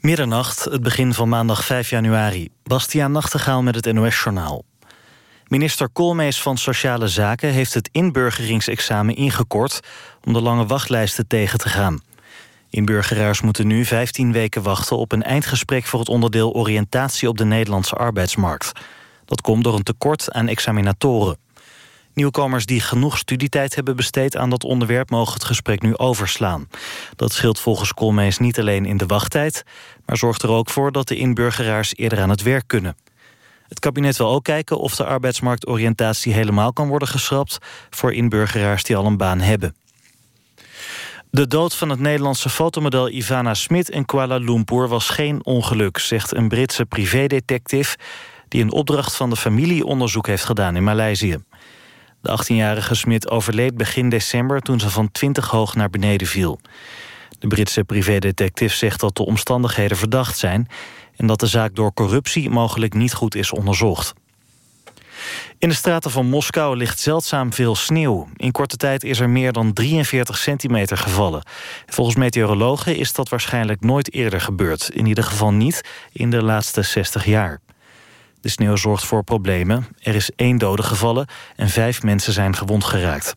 Middernacht, het begin van maandag 5 januari. Bastiaan Nachtegaal met het NOS-journaal. Minister Koolmees van Sociale Zaken heeft het inburgeringsexamen ingekort... om de lange wachtlijsten tegen te gaan. Inburgeraars moeten nu 15 weken wachten op een eindgesprek... voor het onderdeel oriëntatie op de Nederlandse arbeidsmarkt. Dat komt door een tekort aan examinatoren. Nieuwkomers die genoeg studietijd hebben besteed aan dat onderwerp... mogen het gesprek nu overslaan. Dat scheelt volgens Koolmees niet alleen in de wachttijd... maar zorgt er ook voor dat de inburgeraars eerder aan het werk kunnen. Het kabinet wil ook kijken of de arbeidsmarktoriëntatie helemaal kan worden geschrapt... voor inburgeraars die al een baan hebben. De dood van het Nederlandse fotomodel Ivana Smit in Kuala Lumpur was geen ongeluk, zegt een Britse privédetective die een opdracht van de familie onderzoek heeft gedaan in Maleisië. De 18-jarige Smit overleed begin december toen ze van 20 hoog naar beneden viel. De Britse privédetective zegt dat de omstandigheden verdacht zijn... en dat de zaak door corruptie mogelijk niet goed is onderzocht. In de straten van Moskou ligt zeldzaam veel sneeuw. In korte tijd is er meer dan 43 centimeter gevallen. Volgens meteorologen is dat waarschijnlijk nooit eerder gebeurd. In ieder geval niet in de laatste 60 jaar. De sneeuw zorgt voor problemen. Er is één dode gevallen en vijf mensen zijn gewond geraakt.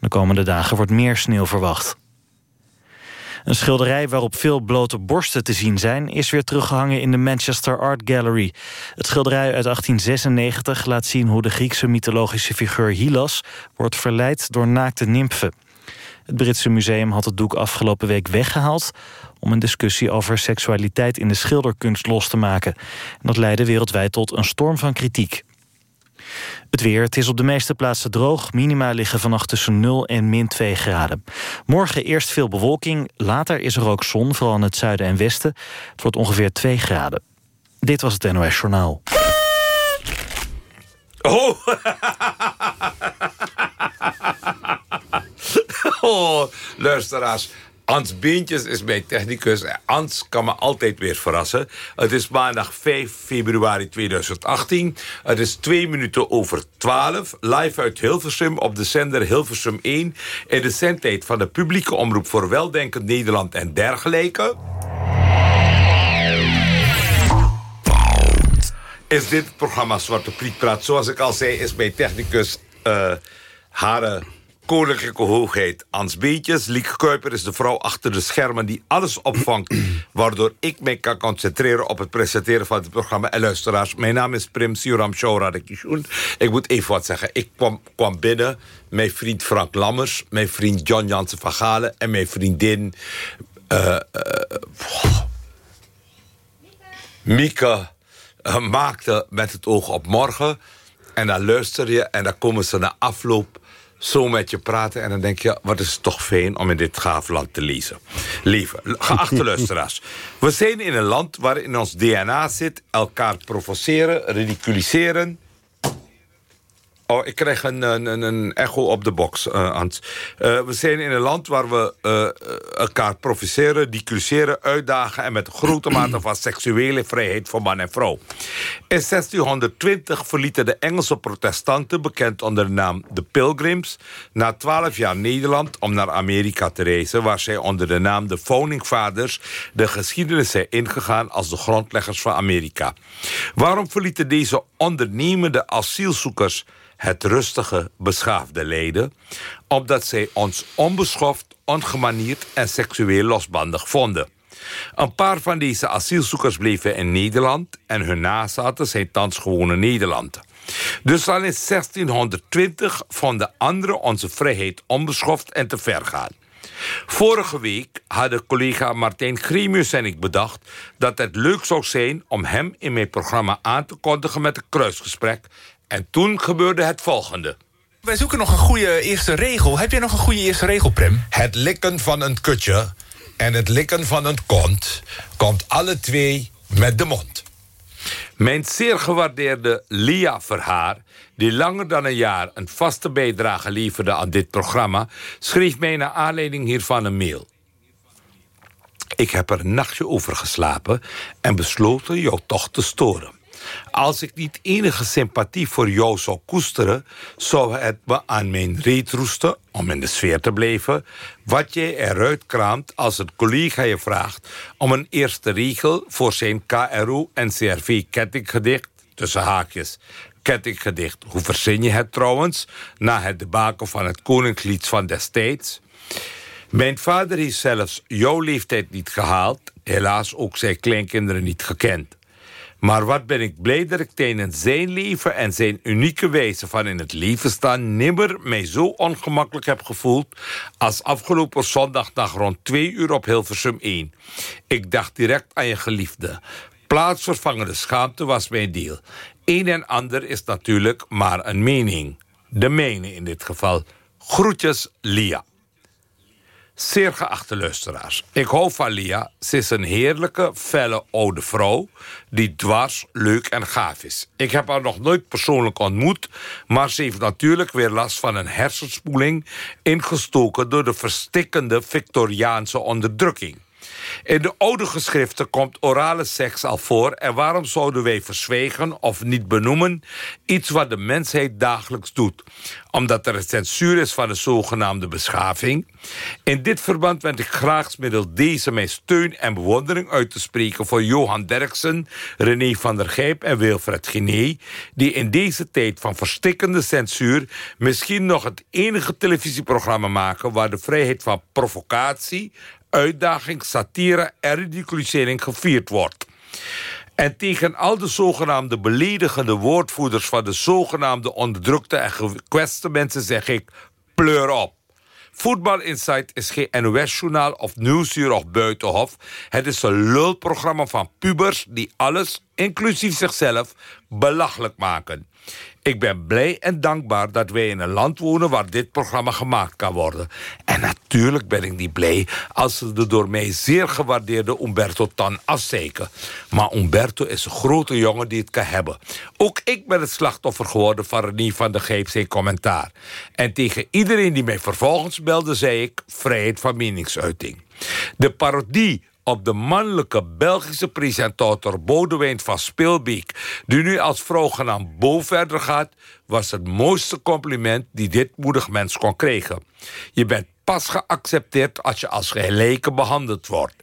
De komende dagen wordt meer sneeuw verwacht. Een schilderij waarop veel blote borsten te zien zijn... is weer teruggehangen in de Manchester Art Gallery. Het schilderij uit 1896 laat zien hoe de Griekse mythologische figuur Hylas... wordt verleid door naakte nymfen. Het Britse museum had het doek afgelopen week weggehaald... om een discussie over seksualiteit in de schilderkunst los te maken. dat leidde wereldwijd tot een storm van kritiek. Het weer, het is op de meeste plaatsen droog. Minima liggen vannacht tussen 0 en min 2 graden. Morgen eerst veel bewolking, later is er ook zon... vooral in het zuiden en westen. Het wordt ongeveer 2 graden. Dit was het NOS Journaal. Oh! oh, luisteraars. Ans Beentjes is mijn technicus. Ans kan me altijd weer verrassen. Het is maandag 5 februari 2018. Het is twee minuten over 12. Live uit Hilversum op de zender Hilversum 1. In de zendtijd van de publieke omroep voor Weldenkend Nederland en dergelijke. Is dit programma Zwarte Priet Praat. Zoals ik al zei is mijn technicus... Uh, Hare Koninklijke Hoogheid Ans Beetjes. Lieke Kuiper is de vrouw achter de schermen die alles opvangt... waardoor ik mij kan concentreren op het presenteren van het programma. En luisteraars, mijn naam is Prim Siram Shauradekishun. Ik moet even wat zeggen. Ik kwam, kwam binnen, mijn vriend Frank Lammers... mijn vriend John Jansen van Galen en mijn vriendin... Uh, uh, Mieke uh, maakte met het oog op morgen... En dan luister je en dan komen ze na afloop zo met je praten. En dan denk je, wat is het toch fijn om in dit gaaf land te lezen. Lieve, geachte luisteraars. We zijn in een land waarin ons DNA zit. Elkaar provoceren, ridiculiseren Oh, ik krijg een, een, een echo op de box, uh, Hans. Uh, we zijn in een land waar we uh, elkaar provoceren, discussiëren, uitdagen... en met grote mate van seksuele vrijheid voor man en vrouw. In 1620 verlieten de Engelse protestanten... bekend onder de naam de Pilgrims... na twaalf jaar Nederland om naar Amerika te reizen... waar zij onder de naam de Founding Fathers... de geschiedenis zijn ingegaan als de grondleggers van Amerika. Waarom verlieten deze ondernemende asielzoekers het rustige, beschaafde leden... omdat zij ons onbeschoft, ongemanierd en seksueel losbandig vonden. Een paar van deze asielzoekers bleven in Nederland... en hun nazaten zijn thans gewone Nederlanden. Dus al in 1620 vonden anderen onze vrijheid onbeschoft en te ver gaan. Vorige week hadden collega Martijn Gremius en ik bedacht... dat het leuk zou zijn om hem in mijn programma aan te kondigen... met een kruisgesprek en toen gebeurde het volgende. Wij zoeken nog een goede eerste regel. Heb jij nog een goede eerste regel, Prem? Het likken van een kutje en het likken van een kont... komt alle twee met de mond. Mijn zeer gewaardeerde Lia Verhaar... die langer dan een jaar een vaste bijdrage leverde aan dit programma... schreef mij naar aanleiding hiervan een mail. Ik heb er een nachtje over geslapen... en besloten jou toch te storen. Als ik niet enige sympathie voor jou zou koesteren... zou het me aan mijn reet roesten, om in de sfeer te blijven... wat jij eruit kraamt als een collega je vraagt... om een eerste regel voor zijn KRO en CRV-kettinggedicht... tussen haakjes kettinggedicht. Hoe verzin je het trouwens? Na het debakel van het Koninklied van destijds. Mijn vader is zelfs jouw leeftijd niet gehaald. Helaas ook zijn kleinkinderen niet gekend. Maar wat ben ik blij dat ik tijdens zijn leven en zijn unieke wijze van in het leven staan... nimmer mij zo ongemakkelijk heb gevoeld... als afgelopen zondagdag rond twee uur op Hilversum 1. Ik dacht direct aan je geliefde. Plaatsvervangende schaamte was mijn deel. Een en ander is natuurlijk maar een mening. De mijne in dit geval. Groetjes, Lia. Zeer geachte luisteraars, ik hou van Lia. Ze is een heerlijke, felle oude vrouw... die dwars, leuk en gaaf is. Ik heb haar nog nooit persoonlijk ontmoet... maar ze heeft natuurlijk weer last van een hersenspoeling... ingestoken door de verstikkende Victoriaanse onderdrukking. In de oude geschriften komt orale seks al voor... en waarom zouden wij verzwegen of niet benoemen... iets wat de mensheid dagelijks doet? Omdat er een censuur is van de zogenaamde beschaving. In dit verband wend ik graag middels deze mijn steun en bewondering uit te spreken... voor Johan Derksen, René van der Gijp en Wilfred Gené... die in deze tijd van verstikkende censuur... misschien nog het enige televisieprogramma maken... waar de vrijheid van provocatie uitdaging, satire en ridiculisering gevierd wordt. En tegen al de zogenaamde beledigende woordvoerders... van de zogenaamde onderdrukte en gekwetste mensen zeg ik... pleur op. Voetbal Insight is geen NOS-journaal of nieuwsuur of buitenhof. Het is een lulprogramma van pubers die alles, inclusief zichzelf, belachelijk maken. Ik ben blij en dankbaar dat wij in een land wonen... waar dit programma gemaakt kan worden. En natuurlijk ben ik niet blij als ze de door mij zeer gewaardeerde Umberto Tan afzeiken. Maar Umberto is een grote jongen die het kan hebben. Ook ik ben het slachtoffer geworden van René van de Geep zijn commentaar. En tegen iedereen die mij vervolgens belde, zei ik... vrijheid van meningsuiting. De parodie op de mannelijke Belgische presentator Bodewijn van Speelbeek... die nu als vrouw genaamd Bo verder gaat... was het mooiste compliment die dit moedig mens kon krijgen. Je bent pas geaccepteerd als je als gelijke behandeld wordt.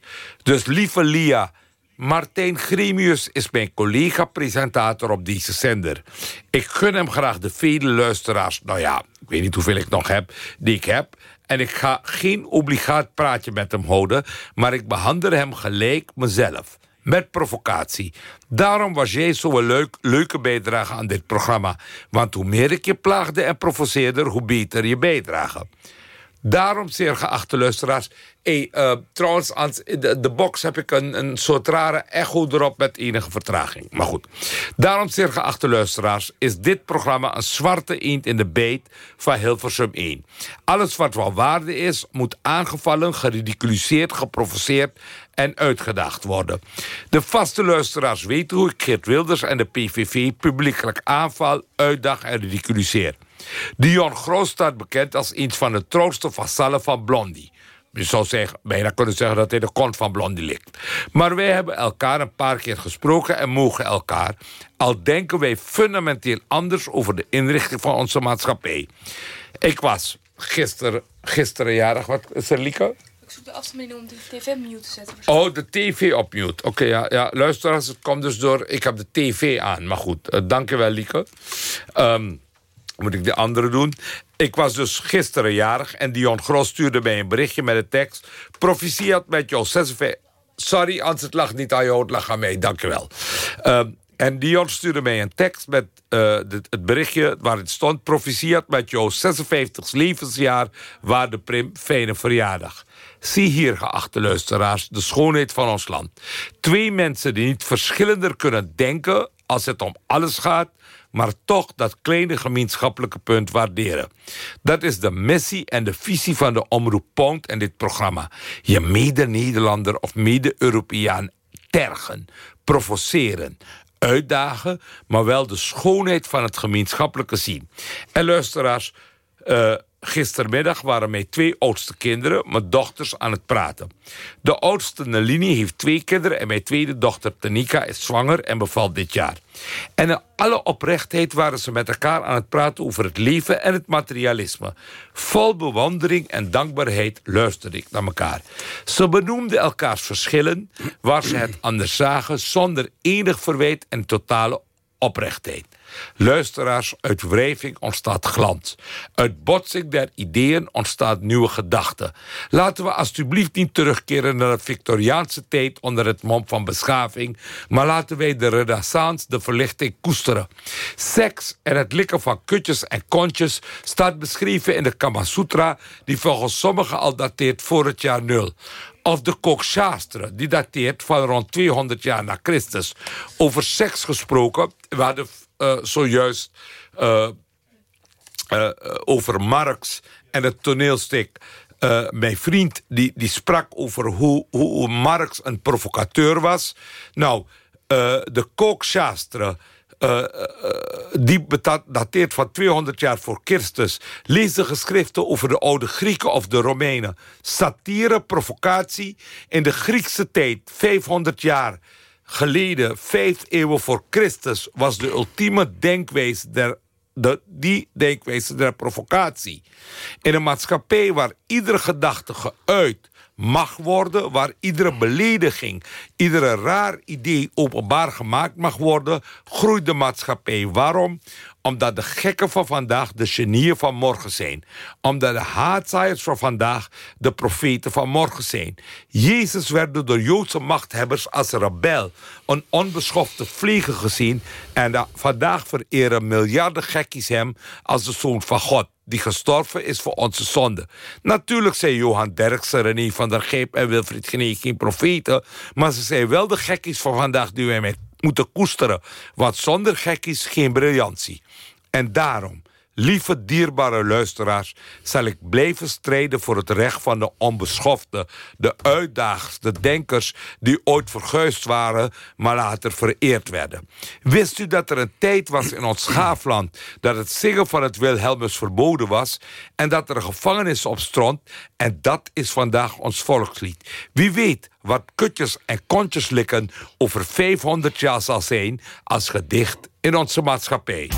Dus lieve Lia... Martijn Gremius is mijn collega-presentator op deze zender. Ik gun hem graag de vele luisteraars... nou ja, ik weet niet hoeveel ik nog heb, die ik heb... En ik ga geen obligaat praatje met hem houden... maar ik behandel hem gelijk mezelf. Met provocatie. Daarom was jij zo'n leuk, leuke bijdrage aan dit programma. Want hoe meer ik je plaagde en provoceerde... hoe beter je bijdrage. Daarom, zeer geachte luisteraars... Hey, uh, trouwens, de, box heb ik een, soort rare echo erop met enige vertraging. Maar goed. Daarom, zeer geachte luisteraars, is dit programma een zwarte eend in de beet van Hilversum 1. Alles wat van waarde is, moet aangevallen, geridiculiseerd, geprovoceerd en uitgedaagd worden. De vaste luisteraars weten hoe ik Geert Wilders en de PVV publiekelijk aanval, uitdag en ridiculiseer. Dion Groos staat bekend als een van de troonste vassallen van Blondie. Je zou zeggen, bijna kunnen zeggen dat hij de kont van Blondie ligt. Maar wij hebben elkaar een paar keer gesproken en mogen elkaar... al denken wij fundamenteel anders over de inrichting van onze maatschappij. Ik was gisteren, gisteren jarig. Wat is er, Lieke? Ik zoek de afstandsbediening om de tv mute te zetten. Oh, de tv op mute. Oké, ja, ja. Luisteraars, het komt dus door... Ik heb de tv aan, maar goed. Uh, dank je wel, Lieke. Um, moet ik de andere doen. Ik was dus gisteren jarig en Dion Gros stuurde mij een berichtje met de tekst... Proficiat met jouw 56... Sorry, Ans, het lag niet aan jou, het lag aan mij, dankjewel. Uh, en Dion stuurde mij een tekst met uh, het berichtje waar het stond... Proficiat met jouw 56 levensjaar, waar de prim, fijne verjaardag. Zie hier, geachte luisteraars, de schoonheid van ons land. Twee mensen die niet verschillender kunnen denken als het om alles gaat maar toch dat kleine gemeenschappelijke punt waarderen. Dat is de missie en de visie van de Omroep Poont en dit programma. Je mede-Nederlander of mede-Europeaan tergen, provoceren, uitdagen... maar wel de schoonheid van het gemeenschappelijke zien. En luisteraars... Uh, gistermiddag waren mijn twee oudste kinderen, mijn dochters, aan het praten. De oudste Nalini heeft twee kinderen en mijn tweede dochter Tanika is zwanger en bevalt dit jaar. En in alle oprechtheid waren ze met elkaar aan het praten over het leven en het materialisme. Vol bewondering en dankbaarheid luisterde ik naar elkaar. Ze benoemden elkaars verschillen, waar ze het anders zagen, zonder enig verwijt en totale oprechtheid. Luisteraars, uit wrijving ontstaat glans. Uit botsing der ideeën ontstaat nieuwe gedachten. Laten we alsjeblieft niet terugkeren naar de Victoriaanse tijd onder het mom van beschaving, maar laten wij de renaissance, de verlichting koesteren. Seks en het likken van kutjes en kontjes staat beschreven in de Kama Sutra, die volgens sommigen al dateert voor het jaar nul of de Kokshastra, die dateert van rond 200 jaar na Christus. Over seks gesproken, we hadden uh, zojuist uh, uh, over Marx en het toneelstuk. mijn vriend die, die sprak over hoe, hoe Marx een provocateur was. Nou, de Kokshastra... Uh, die dateert van 200 jaar voor Christus. Lees de geschriften over de oude Grieken of de Romeinen. Satire, provocatie. In de Griekse tijd, 500 jaar geleden, vijf eeuwen voor Christus... was de ultieme denkwijze der de, die denkwijze der provocatie. In een maatschappij waar iedere gedachte geuit mag worden... waar iedere belediging, iedere raar idee openbaar gemaakt mag worden... groeit de maatschappij. Waarom? Omdat de gekken van vandaag de genieën van morgen zijn. Omdat de haatzaaiers van vandaag de profeten van morgen zijn. Jezus werd door Joodse machthebbers als rebel, een onbeschofte vlieger gezien. En vandaag vereren miljarden gekkies hem als de zoon van God die gestorven is voor onze zonde. Natuurlijk zijn Johan Derksen, René van der Geep en Wilfried Genee geen profeten... maar ze zijn wel de gekkies van vandaag die wij moeten koesteren. Want zonder gekkies geen briljantie. En daarom Lieve dierbare luisteraars, zal ik blijven strijden voor het recht van de onbeschofte, de uitdagers, de denkers die ooit verguisd waren, maar later vereerd werden. Wist u dat er een tijd was in ons schaafland dat het zingen van het Wilhelmus verboden was en dat er een gevangenis op stond en dat is vandaag ons volkslied. Wie weet wat kutjes en kontjes likken over 500 jaar zal zijn als gedicht in onze maatschappij.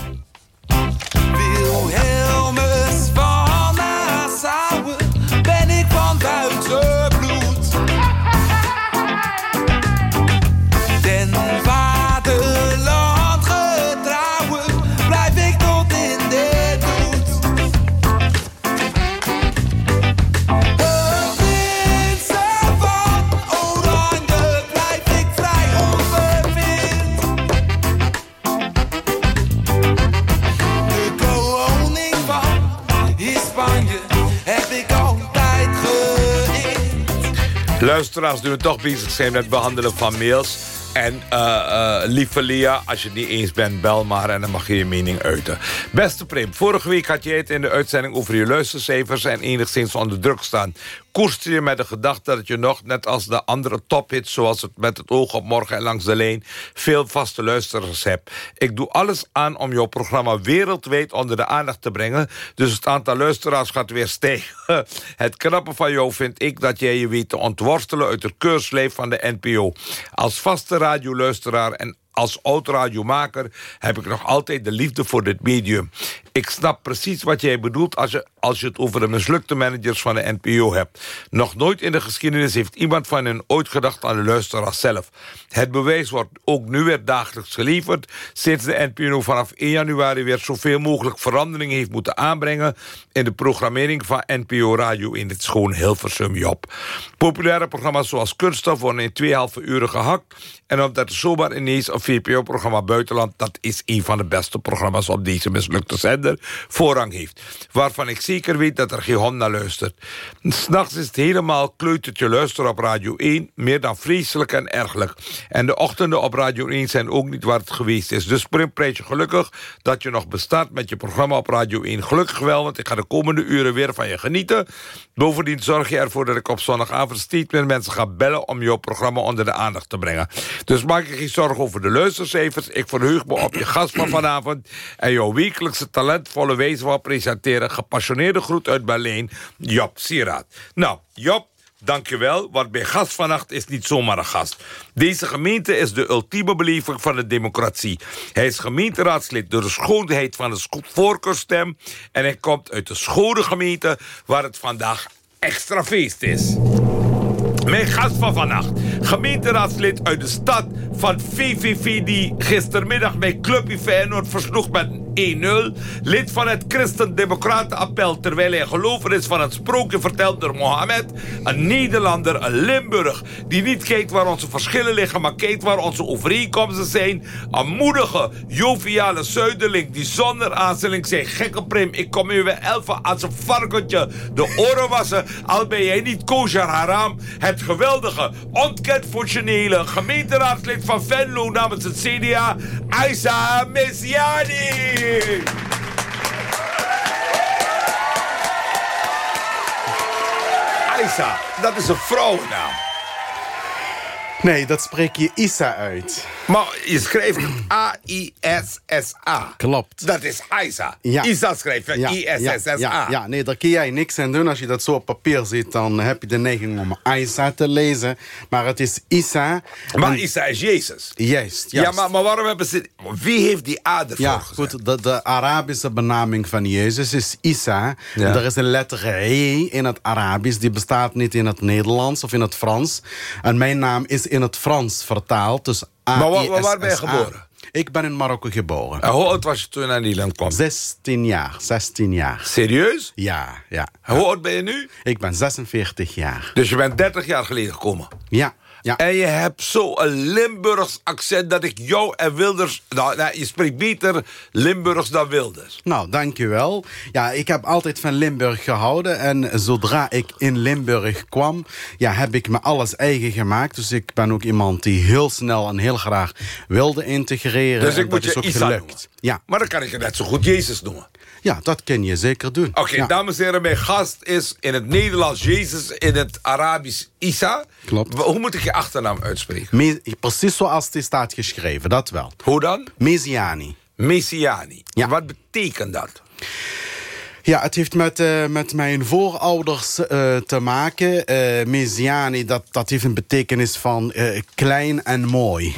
Luisteraars, nu we toch bezig. Zijn met behandelen van mails... En uh, lieve Lia, als je het niet eens bent, bel maar en dan mag je je mening uiten. Beste Prim, vorige week had je het in de uitzending over je luistercijfers... en enigszins onder druk staan koester je met de gedachte dat je nog, net als de andere tophits... zoals het met het oog op morgen en langs de leen... veel vaste luisteraars hebt. Ik doe alles aan om jouw programma wereldwijd onder de aandacht te brengen. Dus het aantal luisteraars gaat weer stijgen. Het knappe van jou vind ik dat jij je weet te ontworstelen... uit het keurslijf van de NPO. Als vaste radioluisteraar en als oud-radiomaker heb ik nog altijd de liefde voor dit medium. Ik snap precies wat jij bedoelt als je, als je het over de mislukte managers van de NPO hebt. Nog nooit in de geschiedenis heeft iemand van hen ooit gedacht aan de luisteraar zelf. Het bewijs wordt ook nu weer dagelijks geleverd... sinds de NPO vanaf 1 januari weer zoveel mogelijk verandering heeft moeten aanbrengen... in de programmering van NPO Radio in dit schoon Hilversum Job. Populaire programma's zoals Kunststof worden in twee halve uren gehakt... en omdat er zomaar ineens een VPO-programma Buitenland... dat is een van de beste programma's op deze mislukte zender... voorrang heeft. Waarvan ik zeker weet dat er geen hond naar luistert. S'nachts is het helemaal kleutertje luisteren op Radio 1... meer dan vreselijk en ergelijk. En de ochtenden op Radio 1 zijn ook niet waar het geweest is. Dus prijs je gelukkig dat je nog bestaat met je programma op Radio 1. Gelukkig wel, want ik ga de komende uren weer van je genieten. Bovendien zorg je ervoor dat ik op zondagavond steeds meer mensen ga bellen... om jouw programma onder de aandacht te brengen. Dus maak je geen zorgen over de luistercijfers. Ik verheug me op je gast van vanavond... en jouw wekelijkse talentvolle wezen wil presenteren... gepassioneerd geforceerde groet uit Berlijn, Job Sieraad. Nou, Job, Dankjewel, want mijn gast vannacht is niet zomaar een gast. Deze gemeente is de ultieme beleving van de democratie. Hij is gemeenteraadslid door de schoonheid van de voorkeurstem... en hij komt uit de schone gemeente waar het vandaag extra feest is. Mijn gast van vannacht, gemeenteraadslid uit de stad van VVV... die gistermiddag bij Clubje Feyenoord versloeg met 1-0. Lid van het Christen-Democraten-appel... terwijl hij gelover is van het sprookje verteld door Mohammed. Een Nederlander, een Limburg... die niet kijkt waar onze verschillen liggen... maar kijkt waar onze overeenkomsten zijn. Een moedige, joviale zuiderling... die zonder aanstelling zei... gekke prim, ik kom u weer elfen als een varkentje de oren wassen... al ben jij niet kosher haram. Het geweldige, ontkend functionele... gemeenteraadslid van Venlo namens het CDA... Aisa Messiani. Aisa, dat is een vrouwennaam. Nee, dat spreek je Isa uit. Maar je schrijft A-I-S-S-A. Klopt. Dat is Aisa. Ja. Isa schrijf je Ja, I-S-S-S-A. Ja, ja, nee, daar kun jij niks aan doen. Als je dat zo op papier ziet, dan heb je de neiging om Isa te lezen. Maar het is Isa. Maar En- Isa is Jezus. Juist, Ja, maar, maar waarom hebben ze... Wie heeft die A ervoor Ja, gezet? goed, de, de Arabische benaming van Jezus is Isa. Ja. Er is een letter He in het Arabisch. Die bestaat niet in het Nederlands of in het Frans. En mijn naam is in het Frans vertaald. Dus Maar waar- waar- waar ben je geboren? Ik ben in Marokko geboren. En hoe oud was je toen je naar Nederland kwam? 16 jaar, 16 jaar. Serieus? Ja, ja. En hoe oud ben je nu? Ik ben 46 jaar. Dus je bent 30 jaar geleden gekomen. Ja, ja. En je hebt zo'n Limburgs accent dat ik jou en Wilders... Nou, nou, je spreekt beter Limburgs dan Wilders. Nou, dankjewel. Ja, ik heb altijd van Limburg gehouden. En zodra ik in Limburg kwam, ja, heb ik me alles eigen gemaakt. Dus ik ben ook iemand die heel snel en heel graag wilde integreren. Dus ik moet dat is je ook Isa gelukt. noemen. Ja. Maar dan kan ik je net zo goed Jezus noemen. Ja, dat kun je zeker doen. Oké, ja. dames en heren, mijn gast is in het Nederlands Jezus, in het Arabisch Isa. Klopt. Hoe moet ik je achternaam uitspreken? Me- precies zoals het staat geschreven, dat wel. Hoe dan? Mesiani. Messiani. Ja. Wat betekent dat? Ja, het heeft met, eh, met mijn voorouders eh, te maken. Eh Mesiani, dat, dat heeft een betekenis van klein en mooi.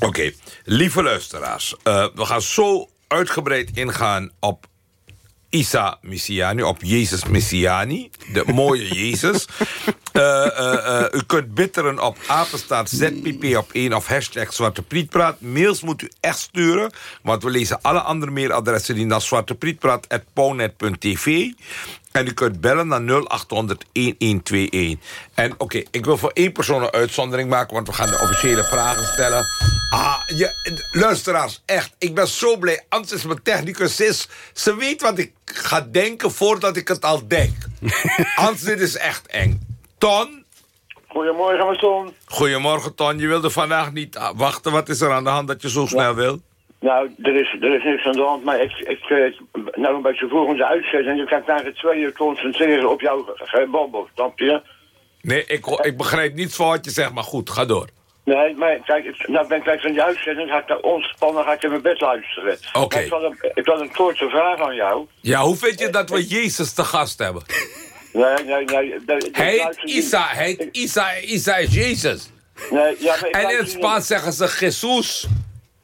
Oké, lieve luisteraars. we gaan zo uitgebreid ingaan op Isa Messiani, op Jezus Messiani. De mooie Jezus. Eh, eh, eh, u kunt bitteren op apenstaart ZPP op 1 of hashtag Zwarte Prietpraat. Mails moet u echt sturen, want we lezen alle andere mailadressen die naar zwarteprietpraat.pownet.tv. En u kunt bellen naar 0800-1121. En oké, ik wil voor één persoon een uitzondering maken... want we gaan de officiële vragen stellen. Ah, je, luisteraars, echt, ik ben zo blij. Anders is mijn technicus is... Ze weet wat ik ga denken voordat ik het al denk. Anders dit is echt eng. Ton, Goedemorgen, mijn zoon. goedemorgen Ton. Je wilde vandaag niet ah, wachten. Wat is er aan de hand dat je zo snel wil? Nou, er is, er is niks aan de hand, maar ik, ik eh, nou een beetje voor onze uitzending. Ik ga naar het tweede concentreren op jouw gebabbel, snap je? Nee, ik, ik begrijp niets van wat je zegt, maar goed, ga door. Nee, maar kijk, nou ben ik gelijk van die uitzending, ga ik naar ontspannen, ga ik in mijn bed luisteren. Oké. Ik had, een, ik had een korte vraag aan jou. Ja, hoe vind je dat we Jezus te gast hebben? Nee, nee, nee. de- de- Hij heet niet. Isa, hij heet Isa, Isa is Jezus. Nee, ja, maar En in het niet- Spaans zeggen ze Jesus.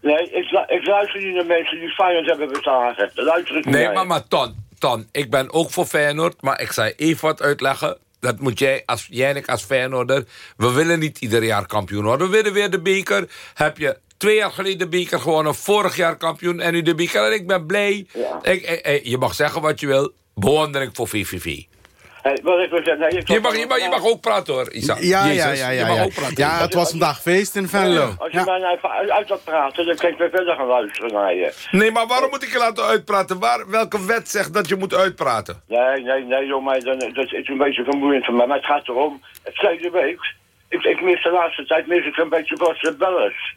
Nee, ik, ik luister niet naar mensen die Feyenoord hebben beslagen. Daar luister ik niet Nee, naar. maar, maar Ton, Ton, ik ben ook voor Feyenoord, maar ik zal je even wat uitleggen. Dat moet jij, als, jij en ik als Feyenoorder... We willen niet ieder jaar kampioen worden. We willen weer de beker. Heb je twee jaar geleden de beker gewonnen, vorig jaar kampioen... en nu de beker. En ik ben blij. Ja. Ik, ik- ik- je mag zeggen wat je wil. Bewondering voor VVV. Hey, wat ik wil zeggen, nee, ik Je mag, je, mag, je mag ook praten hoor, Isa. Ja, Jezus, ja, ja. Je Ja, mag ja. ook praten. ja, het was vandaag feest in Venlo. Als je Ja. mij nou even uit, uit laat praten, dan kan ik weer verder gaan luisteren naar je. Nee, maar waarom moet ik je laten uitpraten? Waar, welke wet zegt dat je moet uitpraten? Nee, nee, nee, joh, maar dan, dat is een beetje vermoeiend voor mij. Maar het gaat erom, het tweede week, ik, ik mis de laatste tijd mis ik een beetje Bas de Bellers.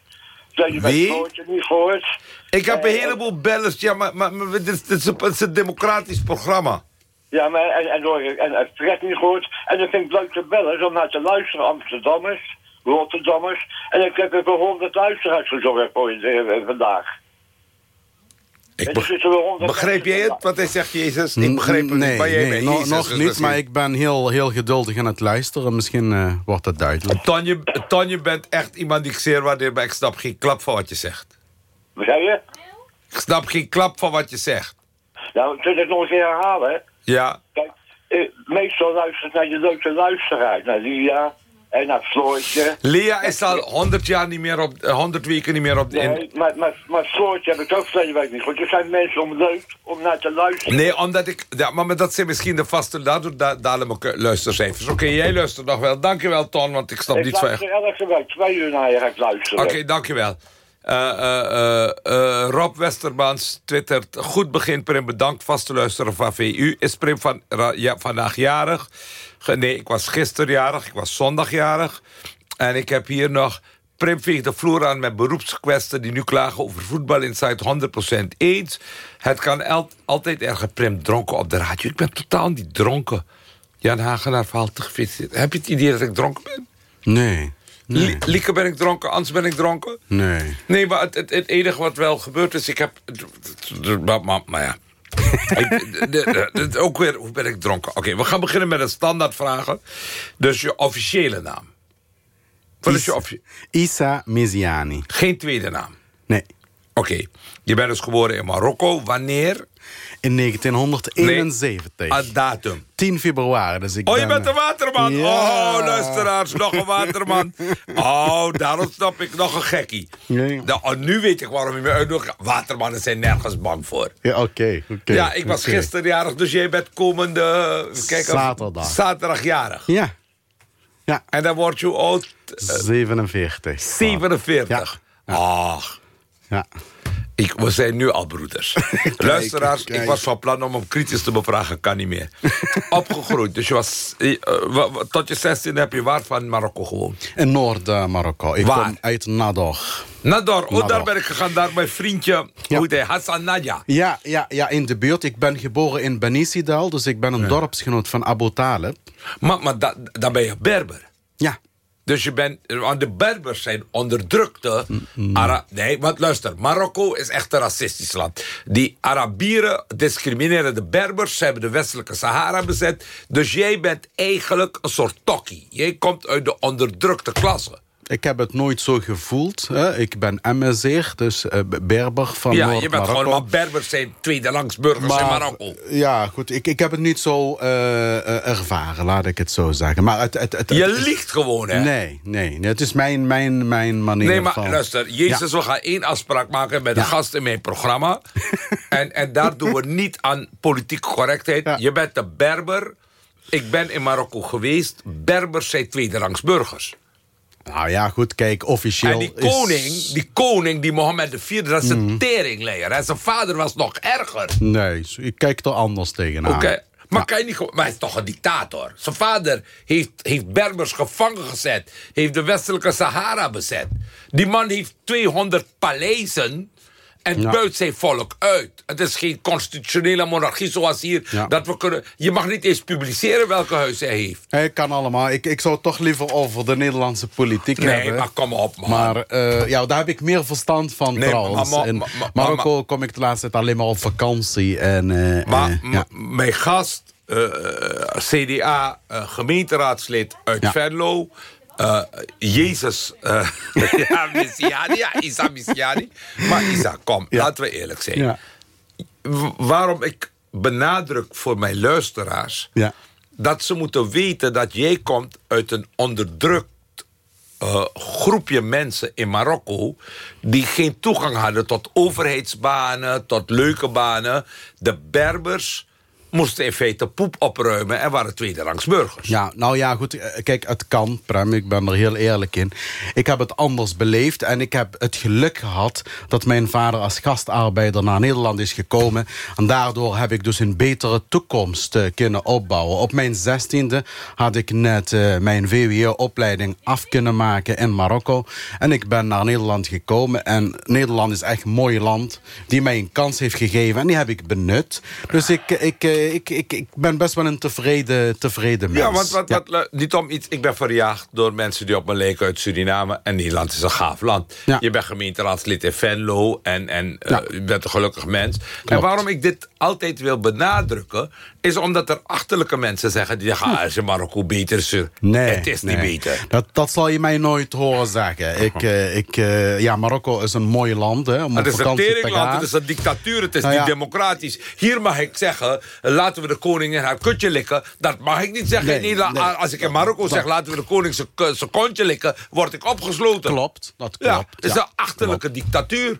Wie? gehoord, niet gehoord. Ik heb een Eh, heleboel bellers, ja, maar, maar, maar dit, is- dit is een, het is een democratisch programma. Ja, maar en, en, hoor ik- en, en Fred niet gehoord. En dan vind ik leuk te bellen, om naar te luisteren, Amsterdammers, Rotterdammers. En ik heb er voor 100 luisteraars gezorgd voor je, eh, vandaag. Ik be- honderd begreep jij het, wat hij zegt, Jezus? Ik begreep het nee, nee, Jezus, nog dus niet, maar ik ben heel, heel geduldig aan het luisteren. Misschien eh, wordt het duidelijk. Tonje, Tonje bent echt iemand die ik zeer waardeer, maar ik snap geen klap van wat je zegt. Wat zei je? Ik snap geen klap van wat je zegt. Nou, kun je het nog een keer herhalen, hè? Ja, Kijk, eh, meestal luistert naar je leuke luisteraar. Naar Lia en naar Floortje. Lia is al 100 jaar niet meer op, eh, 100 weken niet meer op de... in- Nee, maar, maar, maar Floortje heb ik ook verleden week niet. Want er zijn mensen om leuk om naar te luisteren. Nee, omdat ik... Ja, maar dat zijn misschien de vaste... Daardoor da dalen mijn luistercijfers. Oké, jij luistert nog wel. Dankjewel, Ton, want ik snap ik niet van... luister elke week twee uur naar je ga ik luisteren. Oké, dankjewel. Eh eh, eh, Rob Westermans twittert... Goed begin, Prim. Bedankt, vaste luisteraar van VU. Is Prim van, ja, vandaag jarig? Nee, ik was gisteren jarig. Ik was zondag jarig. En ik heb hier nog... Prim veegt de vloer aan met beroepskwesties... die nu klagen over voetbal Inside 100% eens. Het kan altijd erger Prim dronken op de radio. Ik ben totaal niet dronken. Jan Hagenaar verhaal te gefeliciteerd. Heb je het idee dat ik dronken ben? Nee, nee, ben ik dronken, Ans ben ik dronken. nee. Nee, maar het, het, het enige wat wel gebeurd is, ik heb... Maar, maar, maar ja. Ik- de- de- de- de- ook weer, hoe ben ik dronken? Oké, we gaan beginnen met de standaardvragen. Dus je officiële naam. Wat is je Is- offi- Issa Miziani. Geen tweede naam. Nee, Oké, je bent dus geboren in Marokko. Wanneer? In 1971. Een datum. 10 februari. Dus ik Oh, je ben, bent een waterman. Ja. Oh, luisteraars, nog een waterman. Oh, daarom snap ik nog een gekkie. Nee. Nou, oh, nu weet ik waarom je me uitnodigt. Watermannen zijn nergens bang voor. Ja, oké. oké, Ja, ik was oké. gisteren jarig, dus jij bent komende... Kijk, Zaterdag. Zaterdag jarig. Ja, ja. En dan word je oud... eh, 47. 47. Ach, Ja. Ik, we zijn nu al broeders. Luisteraars, kijk. ik was van plan om hem kritisch te bevragen, kan niet meer. Opgegroeid, dus je was... eh, eh, tot je 16 heb je waar van Marokko gewoond? In Noord-Marokko. Ik Waar? kom uit Nador. Nador, oh, Nador. daar ben ik gegaan, daar mijn vriendje, Ja. hoe hij, Hassan Nadja. Ja, ja, ja, in de buurt. Ik ben geboren in Benisidal, dus ik ben een dorpsgenoot van Abu Talib. Maar, maar da- ben je Berber. Ja, Dus je bent, want de Berbers zijn onderdrukte. Ara nee, want luister, Marokko is echt een racistisch land. Die Arabieren discrimineren de Berbers. Ze hebben de westelijke Sahara bezet. Dus jij bent eigenlijk een soort tokkie. Jij komt uit de onderdrukte klasse. Ik heb het nooit zo gevoeld. Hè. Ik ben MSR, dus eh, Berber van ja, je bent gewoon, maar Berbers zijn tweederangs burgers in Marokko. Ja, goed. Ik, ik heb het niet zo eh, eh, ervaren, laat ik het zo zeggen. Maar het, het, het, Je liegt gewoon, hè? Nee, nee, nee. Het is mijn, mijn, mijn manier Nee, maar van... luister, Jezus, Ja. we gaan één afspraak maken met een Ja. gast in mijn programma. en, en daar doen we niet aan politieke correctheid. Ja. Je bent de Berber. Ik ben in Marokko geweest. Berbers zijn tweederangs burgers. Nou ja, goed, kijk, officieel En die is- koning, die koning, die Mohammed IV, dat is een teringleier. En zijn vader was nog erger. Nee, ik kijk er anders tegenaan. Oké. Maar, kan je niet, maar hij is toch een dictator? Zijn vader heeft, heeft Berbers gevangen gezet. Heeft de westelijke Sahara bezet. Die man heeft 200 paleizen. En Ja. buit zijn volk uit. Het is geen constitutionele monarchie zoals hier. Ja. Dat we kunnen, je mag niet eens publiceren welke huis hij heeft. Het kan allemaal. Ik, ik zou toch liever over de Nederlandse politiek Nee, hebben. maar kom op, man. Maar eh, ja, daar heb ik meer verstand van Nee, trouwens. maar- maar- In maar- maar- Marokko kom ik de laatste tijd alleen maar op vakantie. En, eh, Maar eh, ja. m- mijn gast, CDA, gemeenteraadslid uit. Venlo... eh, Jezus, eh, ja, Messiani, ja, Isa Messiani. Maar Isa, kom, Ja. laten we eerlijk zijn. ja. Waarom ik benadruk voor mijn luisteraars... Ja. dat ze moeten weten dat jij komt uit een onderdrukt eh, groepje mensen in Marokko... die geen toegang hadden tot overheidsbanen, tot leuke banen. De Berbers moesten in feite poep opruimen en waren tweederangs burgers. Ja, nou ja, goed. eh, Kijk, het kan, Prem. Ik ben er heel eerlijk in. Ik heb het anders beleefd. En ik heb het geluk gehad dat mijn vader als gastarbeider naar Nederland is gekomen. En daardoor heb ik dus een betere toekomst eh, kunnen opbouwen. Op mijn zestiende had ik net eh, mijn VWO-opleiding af kunnen maken in Marokko. En ik ben naar Nederland gekomen. En Nederland is echt een mooi land die mij een kans heeft gegeven. En die heb ik benut. Dus ik, ik, ik, ik, ik ben best wel een tevreden, tevreden mens. Ja, want wat, Ja. wat, niet om iets. Ik ben verjaagd door mensen die op me leken uit Suriname. En Nederland is een gaaf land. Ja. Je bent gemeenteraadslid in Venlo. En, en eh, je bent een gelukkig mens. En waarom ik dit altijd wil benadrukken. Is omdat er achterlijke mensen zeggen. Die zeggen, ah, is in Marokko beter. is Nee, het is niet beter. Dat, dat zal je mij nooit horen zeggen. Ik, eh, ik, eh, ja, Marokko is een mooi land hè, om Het is een teringland, gaan. het is een dictatuur, het is Nou niet democratisch. Hier mag ik zeggen, eh, laten we de koning in haar kutje likken. Dat mag ik niet zeggen Nee, nee. Als ik in Marokko zeg, laten we de koning zijn kontje likken... word ik opgesloten. Klopt, dat klopt. Ja, het is Ja, een achterlijke dictatuur.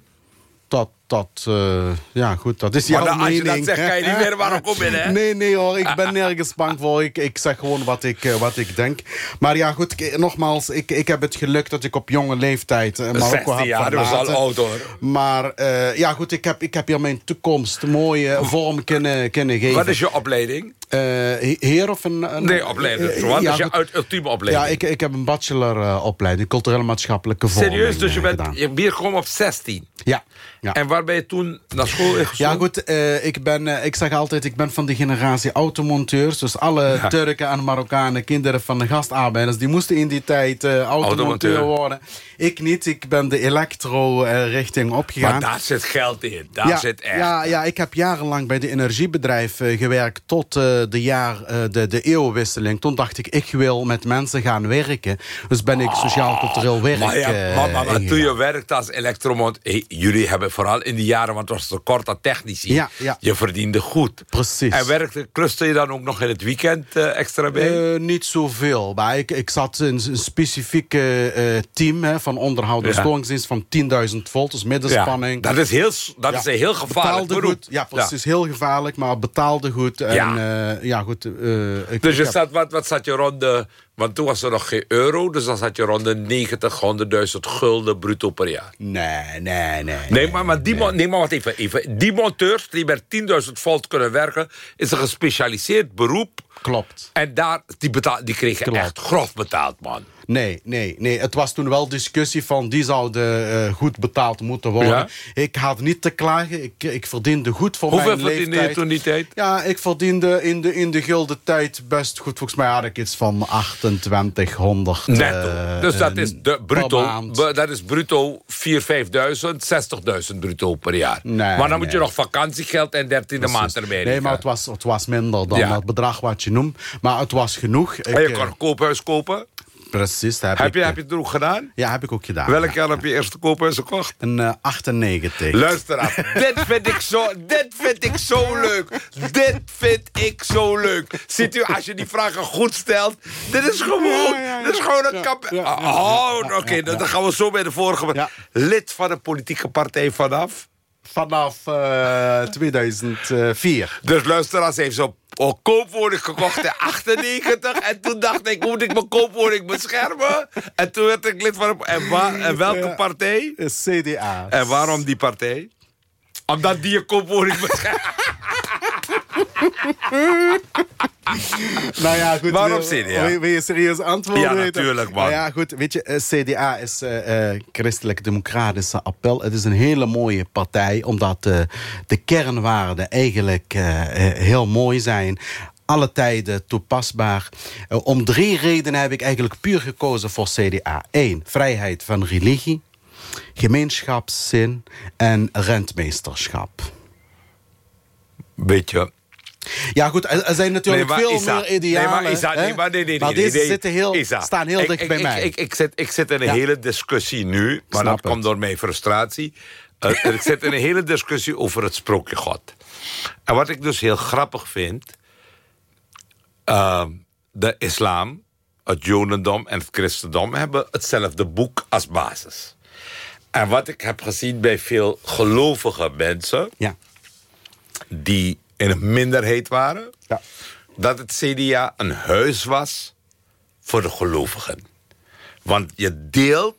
Dat, dat, eh, ja goed, dat is jouw Maar dan, als je mening. dat zegt, kan je niet meer Marokko binnen, hè? Nee, nee hoor, ik ben nergens bang voor. Ik, ik zeg gewoon wat ik, eh, wat ik denk. Maar ja goed, ik- nogmaals, ik, ik heb het geluk dat ik op jonge leeftijd eh, Marokko 16 heb jaar, dat is al oud, hoor. Maar ja goed, ik heb, ik heb hier mijn toekomst mooi eh, vorm kunnen, kunnen geven. Wat is je opleiding? He- heer of een... een Nee, opleiding. Wat ja, is je goed. uit- ultieme opleiding? Ja, ik, ik heb een bacheloropleiding, culturele maatschappelijke vorming Serieus, dus je bent je hier gekomen op 16. Ja, ja. En waar ben je toen naar school? Ja, goed, eh, ik, ben, eh, ik zeg altijd, ik ben van de generatie automonteurs. Dus alle Turken en Marokkanen, kinderen van de gastarbeiders... die moesten in die tijd eh, automonteur Automonteur. worden. Ik niet, ik ben de elektro-richting opgegaan. Maar daar zit geld in. Daar ja, zit echt. Ja, ja, ik heb jarenlang bij de energiebedrijf gewerkt tot de, jaar, de, de eeuwwisseling. Toen dacht ik, ik wil met mensen gaan werken. Dus ben ik sociaal-cultureel werk Maar, ja, maar, maar, maar toen je werkte als elektromont... hey, jullie hebben vooral in die jaren, want het was tekort aan technici... Ja, ja. je verdiende goed. Precies. En werkte, kluste je dan ook nog in het weekend eh, extra bij? Eh, niet zoveel. Maar ik, ik zat in een specifieke eh, team hè, van onderhoud en Ja. storingsdienst van 10.000 volt, dus middenspanning. dat is heel, dat is een heel gevaarlijk Betaalde goed. Ja, precies. Heel gevaarlijk, maar betaalde goed. En, Ja. ja. goed. ik, Dus je zat, wat, wat zat je rond de... Want toen was er nog geen euro, dus dan zat je rond de 90, 100.000 gulden bruto per jaar. Nee, nee, nee. Nee, maar, maar, die, mon- nee, maar wat even, even. Die monteurs die met 10.000 volt kunnen werken... is een gespecialiseerd beroep. Klopt. En daar, die, betaal, die kregen Klopt. echt grof betaald, man. Nee, nee, nee. Het was toen wel discussie van die zouden eh, goed betaald moeten worden. Ja? Ik had niet te klagen. Ik, ik verdiende goed voor Hoeveel mijn verdiende je leeftijd. toen die tijd? Ja, ik verdiende in de, in de gulden tijd best goed. Volgens mij had ik iets van 2800 Netto. eh, dus dat eh, is, de bruto, dat is bruto 4.000, 5.000, 60.000 bruto per jaar. Nee, maar dan moet je nog vakantiegeld en 13e maand erbij Nee, maar het was, het was minder dan Ja. het bedrag wat je noemt. Maar het was genoeg. Ik, En je eh, kan een koophuis kopen. Precies, heb, Heb ik, je, eh, heb je het er ook gedaan? Ja, heb ik ook gedaan. Welk ja. jaar heb je eerste koophuis gekocht? Een eh, 98. Luister af. dit, vind ik zo, dit vind ik zo leuk. Dit vind ik zo leuk. Ziet u, als je die vragen goed stelt. Dit is gewoon, dit is gewoon een ja, kap... ja, ja, oh, ja, oké, ja, dan gaan we zo bij de vorige. Ja. Lid van een politieke partij vanaf. Vanaf eh, 2004. Dus luisteraars heeft zo'n oh, koopwoning gekocht in 98. En toen dacht ik, moet ik mijn koopwoning beschermen? En toen werd ik lid van. En, waar, en welke partij? CDA. En waarom die partij? Omdat die je koopwoning beschermt. Nou ja, goed. Waarom CDA? Wil, wil je serieus antwoord Ja, weten? natuurlijk, man. Nou ja, goed. Weet je, eh, CDA is eh, Christelijk Democratische Appel. Het is een hele mooie partij, omdat de kernwaarden eigenlijk heel mooi zijn. Alle tijden toepasbaar. Om drie redenen heb ik eigenlijk puur gekozen voor CDA. Eén, vrijheid van religie. Gemeenschapszin en rentmeesterschap. Weet je, Ja, goed, er zijn natuurlijk veel Isa, meer idealen. Nee, maar Isa, hè? nee, maar nee, nee, Maar nee, deze zitten heel, Isa, staan heel ik- dicht ik, bij ik, mij. Ik, ik, zit, ik zit in een Ja. hele discussie nu, maar dat het. komt door mijn frustratie. Eh, ik zit in een hele discussie over het sprookje God. En wat ik dus heel grappig vind... eh, de islam, het jodendom en het christendom... hebben hetzelfde boek als basis. En wat ik heb gezien bij veel gelovige mensen... ja. die in een minderheid waren Ja. dat het CDA een huis was voor de gelovigen. Want je deelt,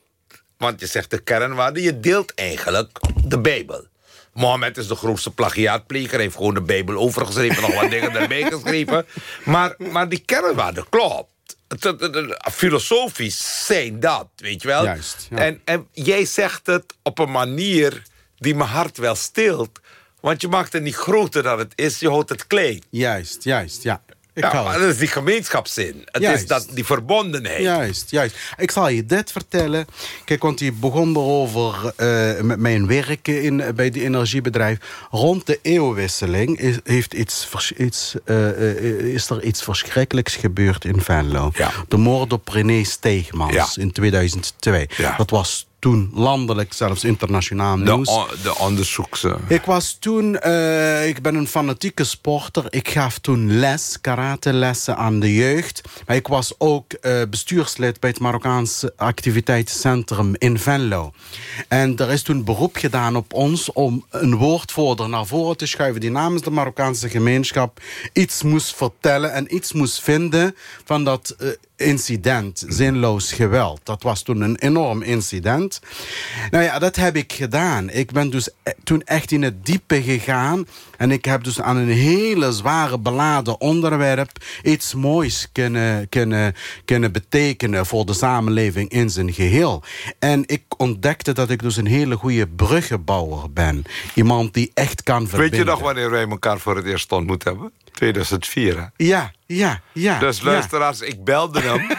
want je zegt de kernwaarde, je deelt eigenlijk de Bijbel. Mohammed is de grootste plagiaatpleger, hij heeft gewoon de Bijbel overgeschreven, nog wat dingen erbij geschreven. Maar, maar die kernwaarde klopt. Filosofisch zijn dat, weet je wel. Juist, ja. en, en jij zegt het op een manier die mijn hart wel stilt. Want je maakt het niet groter dan het is, je houdt het klein. Juist, juist, ja. Ik Ja, maar dat is die gemeenschapszin. Het Juist. is dat, die verbondenheid. Juist, juist. Ik zal je dit vertellen. Kijk, want je begon erover eh, met mijn werk in, bij die energiebedrijf. Rond de eeuwwisseling is, heeft iets, iets, eh, eh, is er iets verschrikkelijks gebeurd in Venlo. Ja. De moord op René Steegmans Ja. in 2002. Ja. Dat was toen landelijk, zelfs internationaal nieuws. de onderzoekse... Ik was toen, eh, ik ben een fanatieke sporter. Ik gaf toen les, karatelessen aan de jeugd. Maar ik was ook eh, bestuurslid bij het Marokkaanse activiteitscentrum in Venlo. En er is toen beroep gedaan op ons om een woordvoerder naar voren te schuiven... die namens de Marokkaanse gemeenschap iets moest vertellen en iets moest vinden van dat... eh, incident, zinloos geweld. Dat was toen een enorm incident. Nou ja, dat heb ik gedaan. Ik ben dus e- toen echt in het diepe gegaan. En ik heb dus aan een hele zware beladen onderwerp... iets moois kunnen, kunnen, kunnen betekenen voor de samenleving in zijn geheel. En ik ontdekte dat ik dus een hele goede bruggenbouwer ben. Iemand die echt kan verbinden. Weet je nog wanneer wij elkaar voor het eerst ontmoet hebben? 2004, hè? Ja, ja, ja. Dus ja. luisteraars, ik belde hem.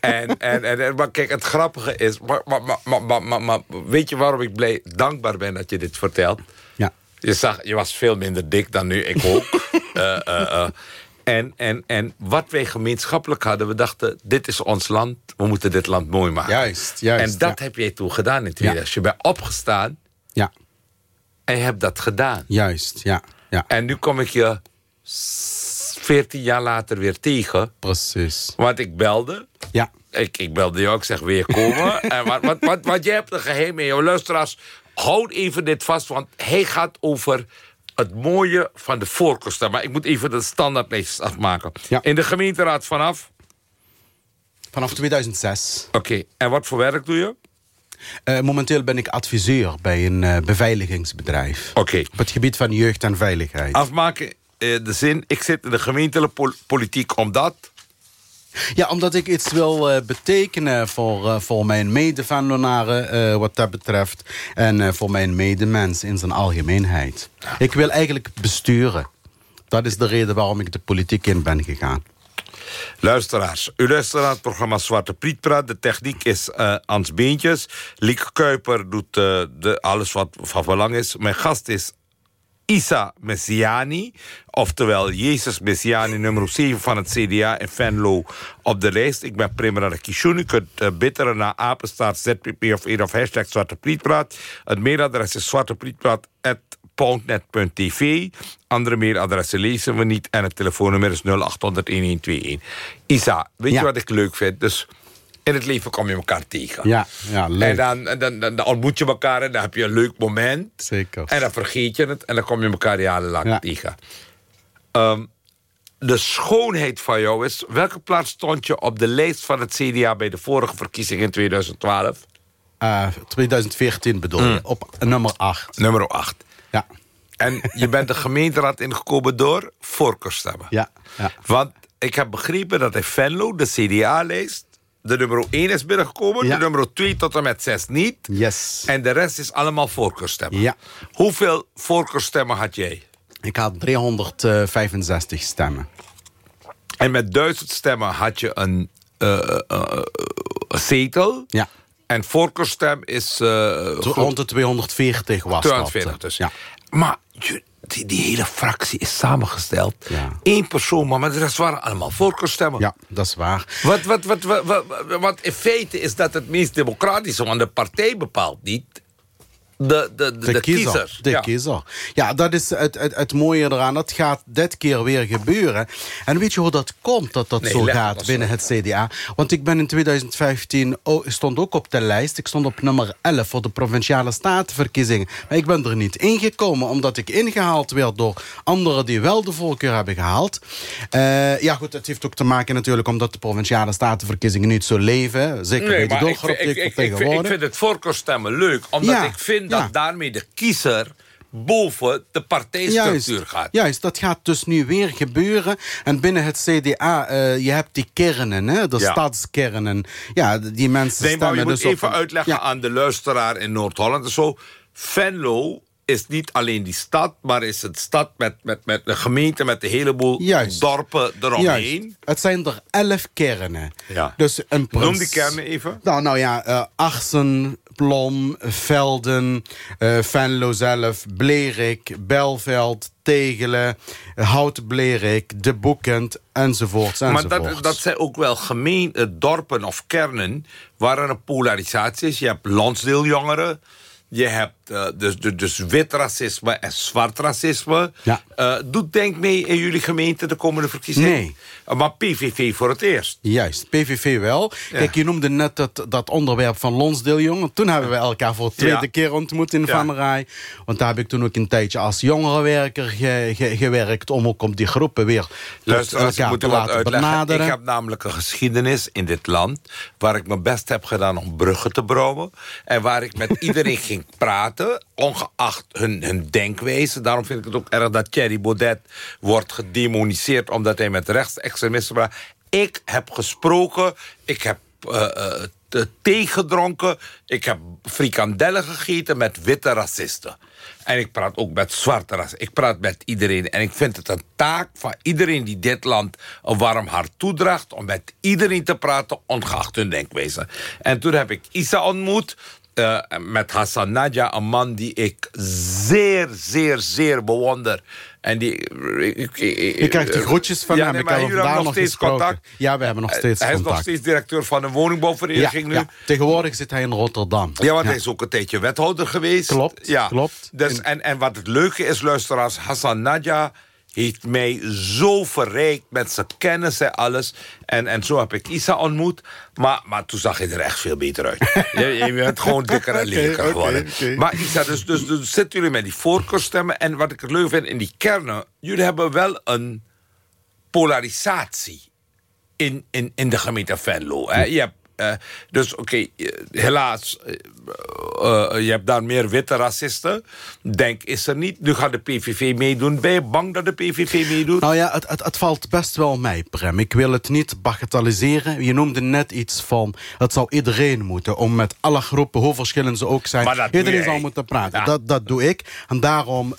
en, en, en, maar kijk, het grappige is... Maar, maar, maar, maar, maar- maar weet je waarom ik blij, dankbaar ben dat je dit vertelt? Ja. Je, zag, je was veel minder dik dan nu, ik ook. Eh, eh, eh. En, en, en wat wij gemeenschappelijk hadden, we dachten... dit is ons land, we moeten dit land mooi maken. Juist, juist, En dat ja. heb jij toen gedaan in 2000. Je bent opgestaan Ja, en je hebt dat gedaan. juist, ja. ja. En nu kom ik je s- 14 jaar later weer tegen. Precies. Want ik belde. Ja. Ik, ik belde jou, ik zeg weer komen. en wat, wat, wat, wat jij hebt een geheim in jou. Luisteraars, houd even dit vast. Want hij gaat over het mooie van de voorkeurstem. Maar ik moet even de standaardlijst afmaken. Ja. In de gemeenteraad vanaf? Vanaf 2006. Oké, en wat voor werk doe je? Eh, momenteel ben ik adviseur bij een eh, beveiligingsbedrijf. Oké. Op het gebied van jeugd en veiligheid. Afmaken, eh, de zin, ik zit in de gemeentelijke pol- politiek omdat... Ja, omdat ik iets wil eh, betekenen voor, eh, voor mijn medevenlonaren eh, wat dat betreft. En eh, voor mijn medemens in zijn algemeenheid. Ik wil eigenlijk besturen. Dat is de reden waarom ik de politiek in ben gegaan. Luisteraars, u luistert naar het programma Zwarte Priet Praat. De techniek is eh Ans Beentjes. Lieke Kuiper doet de, alles wat van belang is. Mijn gast is Isa Messiani. Oftewel Jezus Messiani, nummer 7 van het CDA in Venlo op de lijst. Ik ben Primera Kishun. U kunt uh, bitteren naar apenstaart ZPP of eerder of hashtag Zwarte Prietpraat. Het mailadres is zwarteprietpraat.poundnet.tv. Andere mailadressen lezen we niet. En het telefoonnummer is 0800-1121. Isa, weet Ja. je wat ik leuk vind? Dus in het leven kom je elkaar tegen. Ja, ja leuk. En dan, dan, dan, dan ontmoet je elkaar en dan heb je een leuk moment. Zeker. En dan vergeet je het en dan kom je elkaar jarenlang Ja. tegen. Ehm, de schoonheid van jou is... welke plaats stond je op de lijst van het CDA... bij de vorige verkiezing in 2012? Eh, 2014 bedoel je, op nummer 8. Nummer 8. Ja, En je bent de gemeenteraad ingekomen door voorkeurstemmen. ja, ja. Want ik heb begrepen dat in Venlo, de CDA-lijst... de nummer 1 is binnengekomen, Ja. de nummer 2 tot en met 6 niet. Yes. En de rest is allemaal voorkeurstemmen. Ja. Hoeveel voorkeurstemmen had jij? Ik had 365 stemmen. En met duizend stemmen had je een eh, eh, eh, zetel. Ja. En voorkeurstem is... eh, Rond de 240 was 240 dat. dus. Ja. Maar je- die, die hele fractie is samengesteld. Ja. Eén persoon, maar de rest waren allemaal voorkeurstemmen. ja, dat is waar. Wat, wat, wat, wat, wat, wat in feite is dat het meest democratische... want de partij bepaalt niet de, de, de, de kiezer. De Ja. kiezer. Ja, dat is het, het, het mooie eraan. Dat gaat dit keer weer gebeuren. En weet je hoe dat komt dat dat Nee, zo gaat binnen het CDA? Want ik ben in 2015 o- stond ook op de lijst. Ik stond op nummer 11 voor de provinciale statenverkiezingen. Maar ik ben er niet ingekomen omdat ik ingehaald werd door anderen die wel de voorkeur hebben gehaald. Eh, ja goed, het heeft ook te maken natuurlijk omdat de provinciale statenverkiezingen niet zo leven. Zeker bij de doelgroep ik, ik ik, ik, vind, het voorkeurstemmen leuk. Omdat Ja, ik vind ja. dat daarmee de kiezer boven de partijstructuur gaat. Juist, dat gaat dus nu weer gebeuren. En binnen het CDA, eh, je hebt die kernen, hè, de Ja. stadskernen. Ja, die mensen Nee, maar stemmen je moet dus op even een- uitleggen Ja, aan de luisteraar in Noord-Holland en zo. Venlo is niet alleen die stad... maar is een stad met, met, met een gemeente met een heleboel Juist. dorpen eromheen. Juist. Het zijn er elf kernen. Ja. Dus een Noem die kernen even. Nou, nou ja, eh Arsen, Plom, Velden, eh Venlo zelf, Blerik, Belveld, Tegelen, Hout-Blerik, De Boekend, enzovoorts, Maar enzovoorts. dat, dat zijn ook wel gemeen, eh, dorpen of kernen... waar er een polarisatie is. Je hebt landsdeeljongeren. Je hebt eh, dus, dus, dus wit racisme en zwart racisme. Ja. Eh, doet denk mee in jullie gemeente de komende verkiezingen? Nee. Eh, Maar PVV voor het eerst. Juist, PVV wel. Kijk, je noemde net dat, dat onderwerp van Lonsdeeljongen. Toen hebben we elkaar voor de tweede Ja. keer ontmoet in. Van Rij. Want daar heb ik toen ook een tijdje als jongerenwerker ge- ge- gewerkt... om ook om die groepen weer Luister, als ik elkaar moet te laten uitleggen. benaderen. Ik heb namelijk een geschiedenis in dit land... waar ik mijn best heb gedaan om bruggen te bouwen. En waar ik met iedereen ging praten, ongeacht hun, hun denkwijze. Daarom vind ik het ook erg dat Thierry Baudet wordt gedemoniseerd... omdat hij met rechtsextremisten praat. Ik heb gesproken, ik heb... eh, eh, thee gedronken. Ik heb frikandellen gegeten met witte racisten. En ik praat ook met zwarte racisten. Ik praat met iedereen. En ik vind het een taak van iedereen die dit land een warm hart toedraagt... om met iedereen te praten, ongeacht hun denkwijze. En toen heb ik Isa ontmoet... eh, met Hassan Nadja, een man die ik zeer, zeer, zeer bewonder. En die... Ik, ik, ik- Je krijgt die groetjes van ja, hem. nee, Ik maar heb daar hebben nog nog steeds gesproken. contact. Ja, we hebben nog steeds Hij is nog contact. steeds directeur van de woningbouwvereniging nu. ja, tegenwoordig zit hij in Rotterdam. Ja, want hij is ook een tijdje wethouder geweest. Klopt, ja. klopt. Dus, en, en wat het leuke is, luisteraars... Hassan Nadja heeft mij zo verrijkt met zijn kennis en alles. En, en zo heb ik Isa ontmoet. Maar, maar toen zag je er echt veel beter uit. je, je bent gewoon dikker en lelijker geworden. Maar Isa, dus, dus, dus zitten jullie met die voorkeurstemmen. En wat ik het leuk vind in die kernen... jullie hebben wel een polarisatie in, in, in de gemeente Venlo. Hè? Je hebt, eh, dus oké, eh, helaas, eh, je hebt daar meer witte racisten. Denk, is er niet. Nu gaat de PVV meedoen. Ben je bang dat de PVV meedoet? Nou ja, het, het, het valt best wel mee, Prem. Ik wil het niet bagatelliseren. Je noemde net iets van... het zou iedereen moeten, om met alle groepen... hoe verschillend ze ook zijn... Iedereen zou moeten praten. Ja. Dat, dat doe ik. En daarom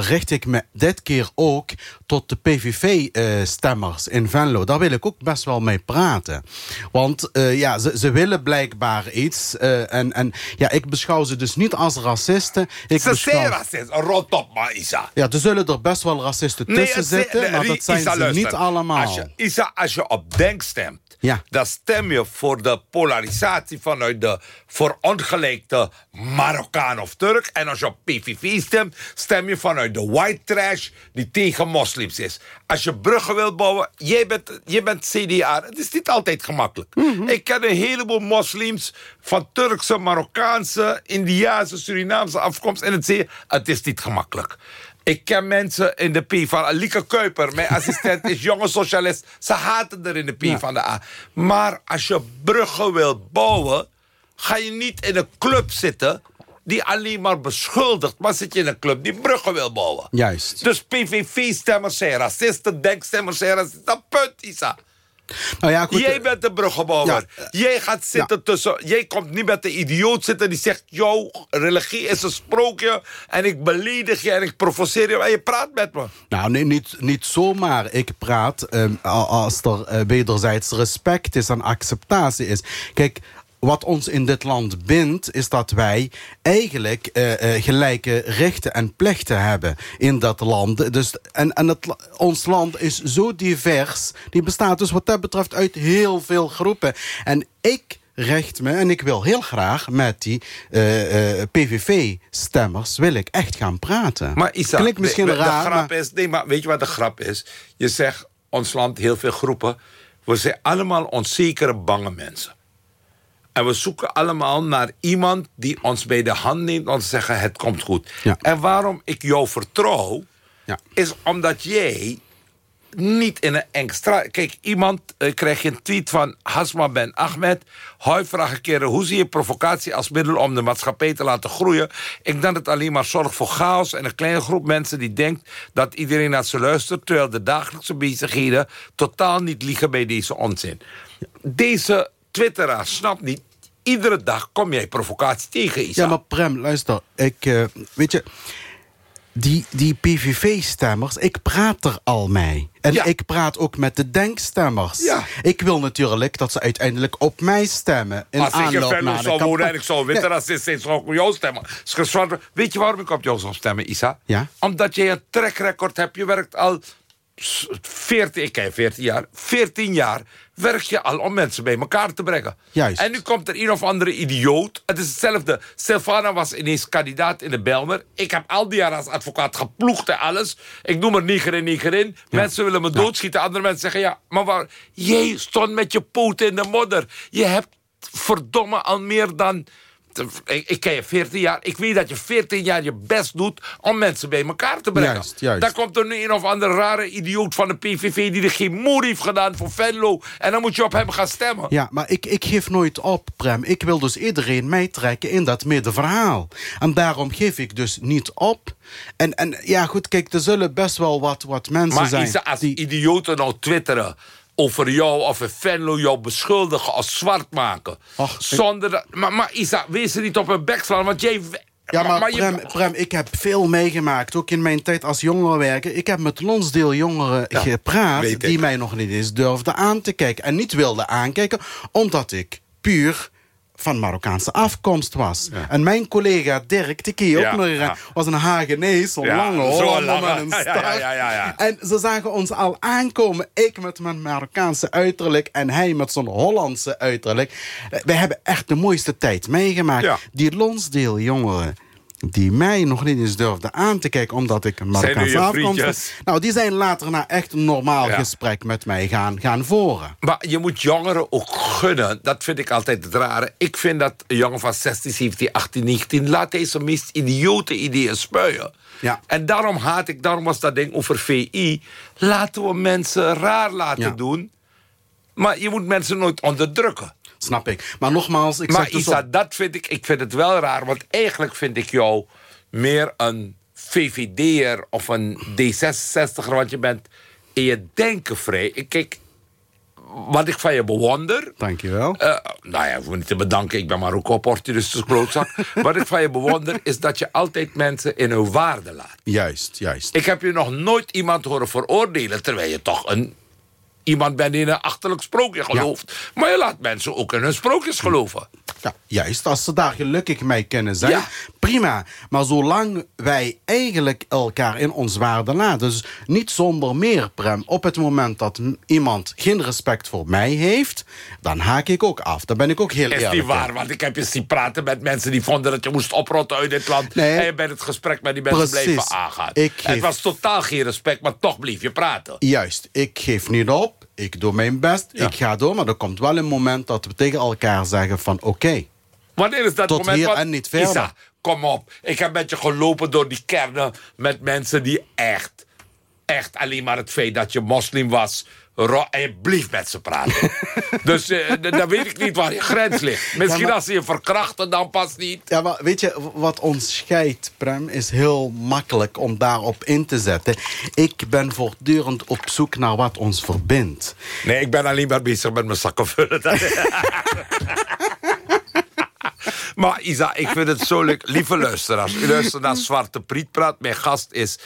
richt ik me dit keer ook... tot de PVV-stemmers in Venlo. Daar wil ik ook best wel mee praten. Want ja, ze, ze willen blijkbaar iets. eh, en, en ja, ik beschouw ze dus niet als racisten. Ik Ze beschouw- zijn racist. Rot op, maar Isa. Ja, er zullen er best wel racisten tussen zitten... maar dat zijn Isa, ze luister. niet allemaal. Als je, Isa, als je op denk stemt... Ja. dan stem je voor de polarisatie vanuit de verongelijkte Marokkaan of Turk. En als je op PVV stemt, stem je vanuit de white trash die tegen moslims is. Als je bruggen wilt bouwen, jij bent, jij bent CDA. Het is niet altijd gemakkelijk. Ik ken een heleboel moslims van Turkse, Marokkaanse, Indiaanse, Surinaamse afkomst. En het, het is niet gemakkelijk. Ik ken mensen in de P van Lieke Kuiper, mijn assistent is jonge socialist. Ze haten er in de P van de A. Maar als je bruggen wilt bouwen, ga je niet in een club zitten die alleen maar beschuldigt. Maar zit je in een club die bruggen wil bouwen. Juist. Dus PVV-stemmers zijn racisten, denkstemmers zijn racisten. Dat punt, Isa. Nou ja, goed. Jij bent de bruggenbouwer. Ja, jij gaat zitten tussen... Jij komt niet met de idioot zitten die zegt... jouw religie is een sprookje... en ik beledig je en ik provoceer je... en je praat met me. Nou, nee, niet, niet zomaar. Ik praat ehm, als er eh, wederzijds respect is en acceptatie is. Kijk, wat ons in dit land bindt, is dat wij eigenlijk eh, eh, gelijke rechten en plichten hebben in dat land. Dus, en en het, ons land is zo divers. Die bestaat dus wat dat betreft uit heel veel groepen. En ik recht me en ik wil heel graag met die eh, PVV-stemmers wil ik echt gaan praten. Maar Isa, Klinkt misschien de, de raar, grap maar- is... Nee, maar weet je wat de grap is? Je zegt, ons land, heel veel groepen... we zijn allemaal onzekere, bange mensen. En we zoeken allemaal naar iemand die ons bij de hand neemt... om te zeggen, het komt goed. Ja. En waarom ik jou vertrouw... Ja. is omdat jij niet in een extra... Kijk, iemand uh, krijg je een tweet van Hasma Ben Ahmed. Hoi, vraag een keer, hoe zie je provocatie als middel om de maatschappij te laten groeien? Ik denk dat het alleen maar zorgt voor chaos en een kleine groep mensen die denkt dat iedereen naar ze luistert, terwijl de dagelijkse bezigheden totaal niet liggen bij deze onzin. Deze twitteraar snapt niet, iedere dag kom jij provocatie tegen, Isa. Ja, maar Prem, luister. Ik, eh, weet je, die, die PVV-stemmers, ik praat er al mee. En Ja. ik praat ook met de denkstemmers. Ja. Ik wil natuurlijk dat ze uiteindelijk op mij stemmen. In Als ik Venlo naar de zou wonen campagne. en ik zou een witte racist zou ik op jou stemmen. Weet je waarom ik op jou zou stemmen, Isa? Ja. Omdat je een trackrecord hebt. Je werkt al 14, ik ken 14 jaar. 14 jaar werk je al om mensen bij elkaar te brengen. Juist. En nu komt er een of andere idioot. Het is hetzelfde. Sylvana was ineens kandidaat in de Belmer. Ik heb al die jaren als advocaat geploegd en alles. Ik noem er niger en niger in. Mensen willen me doodschieten. Andere mensen zeggen, ja, maar waar, jij stond met je poten in de modder. Je hebt verdomme al meer dan... Ik, ik ken je 14 jaar. Ik weet dat je 14 jaar je best doet om mensen bij elkaar te brengen. Juist, juist. Dan komt er nu een of andere rare idioot van de PVV... die er geen moer heeft gedaan voor Venlo. En dan moet je op hem gaan stemmen. Ja, maar ik, ik geef nooit op, Prem. Ik wil dus iedereen meetrekken in dat middenverhaal. En daarom geef ik dus niet op. En, en ja, goed, kijk, er zullen best wel wat, wat mensen Maar zijn... Isa, als die, idioten nou twitteren over jou of in Venlo jou beschuldigen als zwart maken. Zonder dat, maar, maar Isa, wees er niet op een bek slaan, want jij... Ja, maar, je- Prem, Prem, ik heb veel meegemaakt. Ook in mijn tijd als jongerenwerker. Ik heb met Lonsdeel jongeren gepraat... die mij nog niet eens durfden aan te kijken. En niet wilden aankijken, omdat ik puur van Marokkaanse afkomst was. En mijn collega Dirk, die je ook nog ja. was een Hagenees, zo'n lange Hollander met een. En ze zagen ons al aankomen. Ik met mijn Marokkaanse uiterlijk en hij met zo'n Hollandse uiterlijk. We hebben echt de mooiste tijd meegemaakt. Die Lonsdeel jongeren die mij nog niet eens durfden aan te kijken... omdat ik een Marokkaanse afkomst was. Nou, die zijn later na echt een normaal Ja. gesprek met mij gaan, gaan voeren. Maar je moet jongeren ook gunnen. Dat vind ik altijd het rare. Ik vind dat een jongen van 16, 17, 18, 19... laat deze meest idiote ideeën spuien. Ja. En daarom haat ik, daarom was dat ding over VI... laten we mensen raar laten Ja. doen. Maar je moet mensen nooit onderdrukken. Snap ik. Maar nogmaals, ik maar zeg dus Isa, dat vind ik, ik vind het wel raar. Want eigenlijk vind ik jou meer een VVD'er of een D66er. Want je bent in je denken vrij. Ik, kijk, wat ik van je bewonder... Dankjewel. eh nou ja, hoef niet te bedanken. Ik ben maar ook opportunistische klootzak. wat ik van je bewonder is dat je altijd mensen in hun waarde laat. Juist, juist. Ik heb je nog nooit iemand horen veroordelen... terwijl je toch een, iemand bent die in een achterlijk sprookje gelooft. Maar je laat mensen ook in hun sprookjes geloven. Ja, juist, als ze daar gelukkig mee kunnen zijn, Ja. prima. Maar zolang wij eigenlijk elkaar in ons waarde laten... dus niet zonder meer, Prem... op het moment dat iemand geen respect voor mij heeft... dan haak ik ook af. Dan ben ik ook heel Is eerlijk. niet in. waar, want ik heb je zien praten met mensen die vonden dat je moest oprotten uit dit land. Nee. En je bent het gesprek met die mensen Precies. blijven aangaan. Het was totaal geen respect, maar toch bleef je praten. Juist, ik geef niet op. Ik doe mijn best. Ik ga door. Maar er komt wel een moment dat we tegen elkaar zeggen van... oké, Wanneer is dat Tot moment? hier Want, en niet verder. Isa, kom op. Ik heb met je gelopen door die kernen met mensen die echt, echt alleen maar het feit dat je moslim was. Blieft met ze praten. dus d- dan weet ik niet waar je grens ligt. Misschien Ja, maar- als ze je verkrachten, dan pas niet. Ja, maar weet je, wat ons scheidt, Prem, is heel makkelijk om daarop in te zetten. Ik ben voortdurend op zoek naar wat ons verbindt. Nee, ik ben alleen maar bezig met mijn zakken vullen. maar Isa, ik vind het zo leuk. Lieve luisteraars, u luistert naar Zwarte Priet Praat. Mijn gast is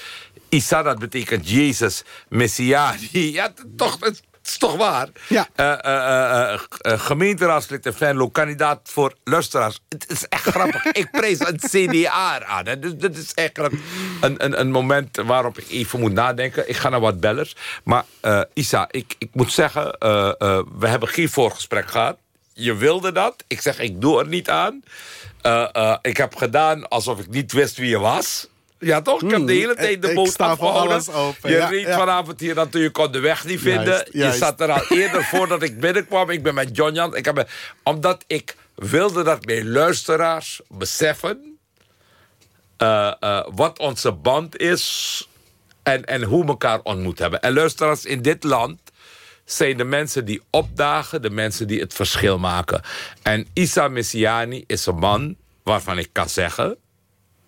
Isa, dat betekent Jezus, Messiani. Ja, toch, het is toch waar? Ja. Eh, eh, eh, gemeenteraadslid in Venlo, kandidaat voor luisteraars. Het is echt grappig. ik prijs een CDA aan. Hè. Dus dit is eigenlijk een, een, een moment waarop ik even moet nadenken. Ik ga naar wat bellers. Maar Isa, ik, ik moet zeggen, we hebben geen voorgesprek gehad. Je wilde dat. Ik zeg, ik doe er niet aan. Ik heb gedaan alsof ik niet wist wie je was. Ja, toch? Ik heb de hele tijd de Hmm, boot afgehouden. Je ja, reed ja. vanavond hier naartoe. Je kon de weg niet vinden. Juist, Je juist. zat er al eerder voordat ik binnenkwam. Ik ben met John Jan. Ik heb, omdat ik wilde dat mijn luisteraars beseffen... eh, eh, wat onze band is en, en hoe we elkaar ontmoet hebben. En luisteraars, in dit land zijn de mensen die opdagen... de mensen die het verschil maken. En Isa Messiani is een man waarvan ik kan zeggen...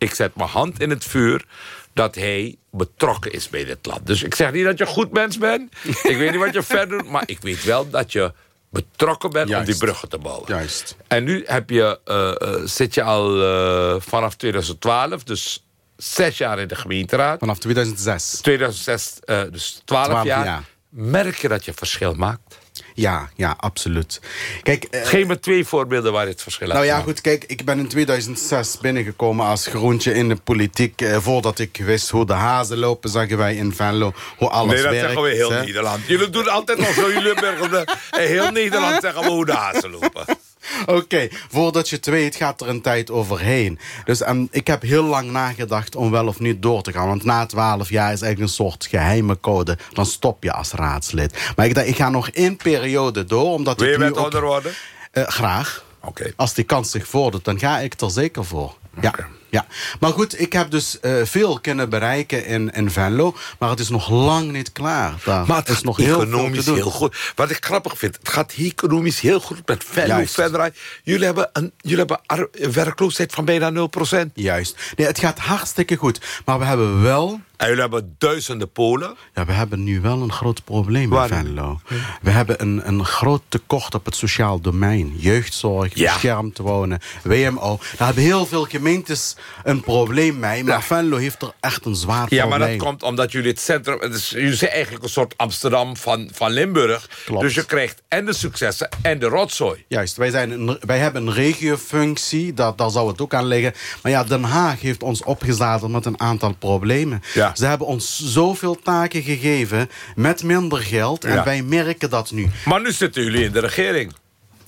ik zet mijn hand in het vuur dat hij betrokken is bij dit land. Dus ik zeg niet dat je een goed mens bent. ik weet niet wat je verder doet, maar ik weet wel dat je betrokken bent om die bruggen te bouwen. Juist. En nu heb je, eh, eh, zit je al eh, vanaf 2012, dus zes jaar in de gemeenteraad. Vanaf 2006. 2006, eh, dus 12, 12 jaar. jaar. Merk je dat je verschil maakt? Ja, ja, absoluut. Kijk, eh, Geef me twee voorbeelden waar het verschil Nou hebt ja, goed, kijk, ik ben in 2006 binnengekomen als groentje in de politiek. Eh, voordat ik wist hoe de hazen lopen, zeggen wij in Venlo, hoe alles Nee, dat werkt. zeggen we heel hè. Nederland. Jullie doen altijd nog zo, jullie. In heel Nederland zeggen we hoe de hazen lopen. Oké, voordat je het weet gaat er een tijd overheen. Dus en ik heb heel lang nagedacht om wel of niet door te gaan. Want na 12 jaar is eigenlijk een soort geheime code. Dan stop je als raadslid. Maar ik dacht, ik ga nog één periode door. Omdat Wil je wethouder worden? Eh, graag. Oké. Als die kans zich voordoet, dan ga ik er zeker voor. Ja, ja. Maar goed, ik heb dus eh, veel kunnen bereiken in, in Venlo. Maar het is nog lang niet klaar. Daar Maar het is nog heel economisch heel goed. Wat ik grappig vind, het gaat economisch heel goed met Venlo. Venray. Jullie hebben een, jullie hebben werkloosheid van bijna 0%. Juist. Nee, het gaat hartstikke goed. Maar we hebben wel En jullie hebben duizenden Polen. Ja, we hebben nu wel een groot probleem Waar? in Venlo. We hebben een, een groot tekort op het sociaal domein. Jeugdzorg, Ja. beschermd wonen, WMO. Daar hebben heel veel gemeentes een probleem mee. Maar Ja. Venlo heeft er echt een zwaar Ja, probleem. maar dat komt omdat jullie het centrum... Het is, jullie zijn eigenlijk een soort Amsterdam van, van Limburg. Klopt. Dus je krijgt en de successen en de rotzooi. Juist, wij, zijn een, wij hebben een regiofunctie, dat, daar zou het ook aan liggen. Maar ja, Den Haag heeft ons opgezadeld met een aantal problemen. Ja. Ze hebben ons zoveel taken gegeven met minder geld. En Ja. wij merken dat nu. Maar nu zitten jullie in de regering.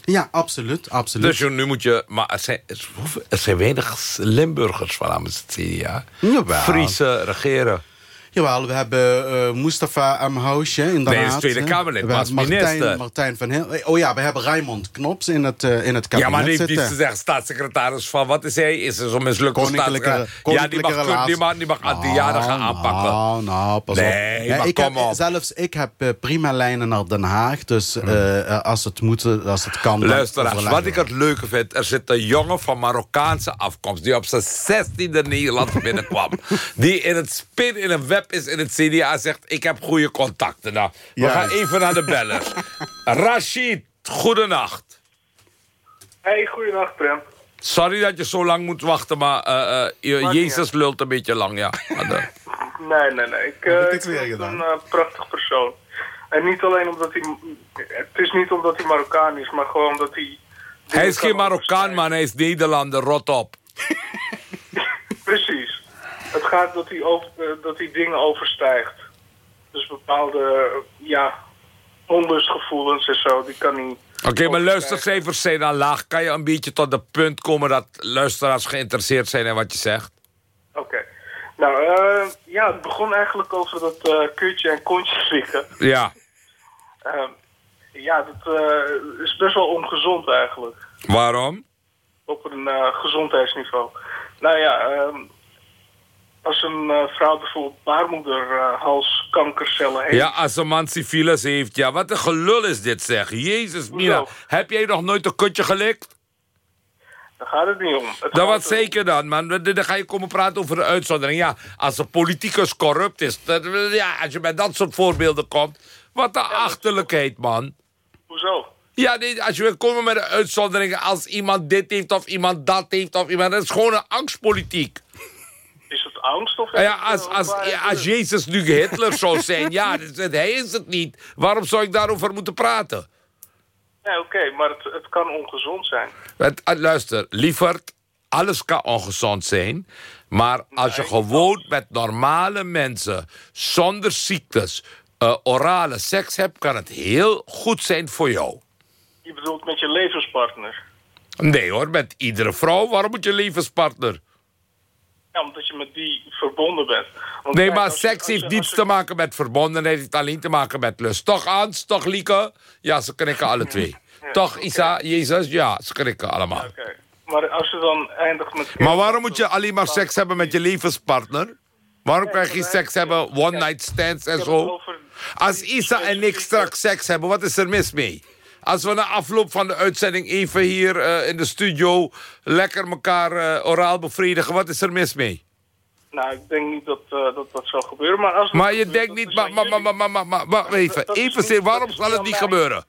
Ja, absoluut, absoluut. Dus nu moet je... Maar er zijn, er- zijn weinig Limburgers van namens het CDA. Friese regeren. Jawel, we hebben eh Mustafa M. Hausje in de Nee, dat is Raad, Tweede. Kamerlid, We hebben Martijn. Martijn van Heel... Oh ja, we hebben Raymond Knops in het, eh, in het Ja, kabinet maar die heeft zeggen. Staatssecretaris van, wat is hij? Is er zo'n mislukte Koninklijke, staatssecretaris? Ja, die mag, die mag, die mag anti-jarigen Nou, aanpakken. Nou, nou, pas Nee, op. maar ik kom heb, op. Zelfs ik heb eh, prima lijnen naar Den Haag. Dus als het moet, als het kan... Luisteraars, wat ik het leuke vind... er zit een jongen van Marokkaanse afkomst... die op zijn zestiende Nederland binnenkwam. die in het spin in een web is in het CDA zegt... ik heb goede contacten. Nou, we Juist. gaan even naar de bellers. Rashid, goedenacht. Hey, goedenacht Prem. Sorry dat je zo lang moet wachten, maar eh, eh, je- Maakt niet Jezus lult een beetje lang, ja. Nee, nee, nee. Ik, Heb ik vind een prachtig persoon. En niet alleen omdat hij... Het is niet omdat hij Marokkaan is, maar gewoon dat hij... Hij is geen Marokkaan, man. Hij is Nederlander. Rot op. Gaat dat hij, over, eh, dat hij dingen overstijgt. Dus bepaalde, eh, ja, onlustgevoelens en zo, die kan hij... Oké, maar overstijgen. luistercijfers zijn dan laag. Kan je een beetje tot de punt komen dat luisteraars geïnteresseerd zijn in wat je zegt? Oké. Nou, eh, ja, het begon eigenlijk over dat eh kutje en kontje slikken. Ja. Ehm, ja, dat is best wel ongezond eigenlijk. Waarom? Op een gezondheidsniveau. Nou ja, ehm, als een eh, vrouw bijvoorbeeld baarmoederhalskankercellen heeft... Ja, als een man syfilis heeft. Ja, wat een gelul is dit, zeg. Jezus, Mina. Hoezo? Heb jij nog nooit een kutje gelikt? Daar gaat het niet om. Het Dat gaat wat om- zeker dan, man. Dan ga je komen praten over de uitzondering. Ja, als een politicus corrupt is... dat- ja, als je met dat soort voorbeelden komt... Wat een achterlijkheid, man. Hoezo? Ja, nee, als je wil komen met de uitzonderingen... als iemand dit heeft of iemand dat heeft of iemand... dat is gewoon een angstpolitiek. Angst of... Nou ja, als, eh, als, ja, als Jezus nu Hitler zou zijn... ja, hij is het niet. Waarom zou ik daarover moeten praten? Nee, oké, maar het, het kan ongezond zijn. Het, eh, luister, lieverd, alles kan ongezond zijn... maar als je gewoon met normale mensen... zonder ziektes, eh, orale seks hebt... kan het heel goed zijn voor jou. Je bedoelt met je levenspartner. Nee hoor, met iedere vrouw. Waarom moet je levenspartner? Ja, omdat je met die verbonden bent. Want Nee, kijk, maar seks je- heeft niets je- te maken met verbondenheid. Het heeft alleen te maken met lust. Toch, Ans? Toch, Lieke? Ja, ze knikken alle twee. Toch, Isa? Jezus? Ja, ze knikken allemaal. Oké. Maar als je dan eindigt met... Maar waarom moet je alleen maar seks hebben met je levenspartner? Waarom kan je geen seks hebben, one night stands en zo? Als Isa en ik straks seks hebben, wat is er mis mee? Als we na afloop van de uitzending even hier eh, in de studio... lekker elkaar eh, oraal bevredigen, wat is er mis mee? Nou, ik denk niet dat eh, dat, dat zou gebeuren. Maar, als Maar je denkt niet, maar, maar, maar, maar, maar, maar, maar, wacht even, dat even niet- waarom zal het niet gebeuren?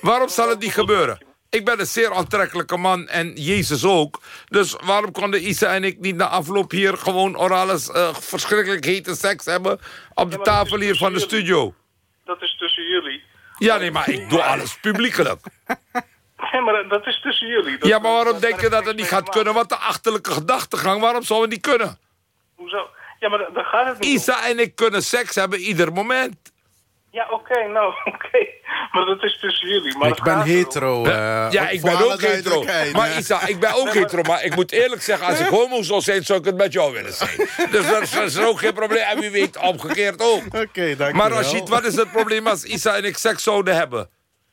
Waarom zal het niet gebeuren? Ik ben een zeer aantrekkelijke man en Jezus ook. Dus waarom konden Isa en ik niet na afloop hier... gewoon orale eh, verschrikkelijk hete seks hebben... op de tafel hier van de studio? Dat is tussen jullie. Ja, nee, maar ik doe alles publiekelijk. Nee, maar dat is tussen jullie. Dat- Ja, maar waarom denk je dat het niet gaat kunnen? Wat de achterlijke gedachtegang, waarom zou het niet kunnen? Hoezo? Ja, maar da- daar gaat het niet om. Isa en ik kunnen seks hebben ieder moment. Ja, oké, nou, oké. Maar dat is tussen jullie. Maar Ik ben hetero. eh, ja, ook ik ben ook hetero. Maar. Isa, ik ben ook hetero. Maar ik moet eerlijk zeggen, als ik homo zou zijn, zou ik het met jou willen zijn. Dus dat is, dat is ook geen probleem. En wie weet, omgekeerd ook. Oké, dankjewel. Maar Rashid, wat is het probleem als Isa en ik seks zouden hebben?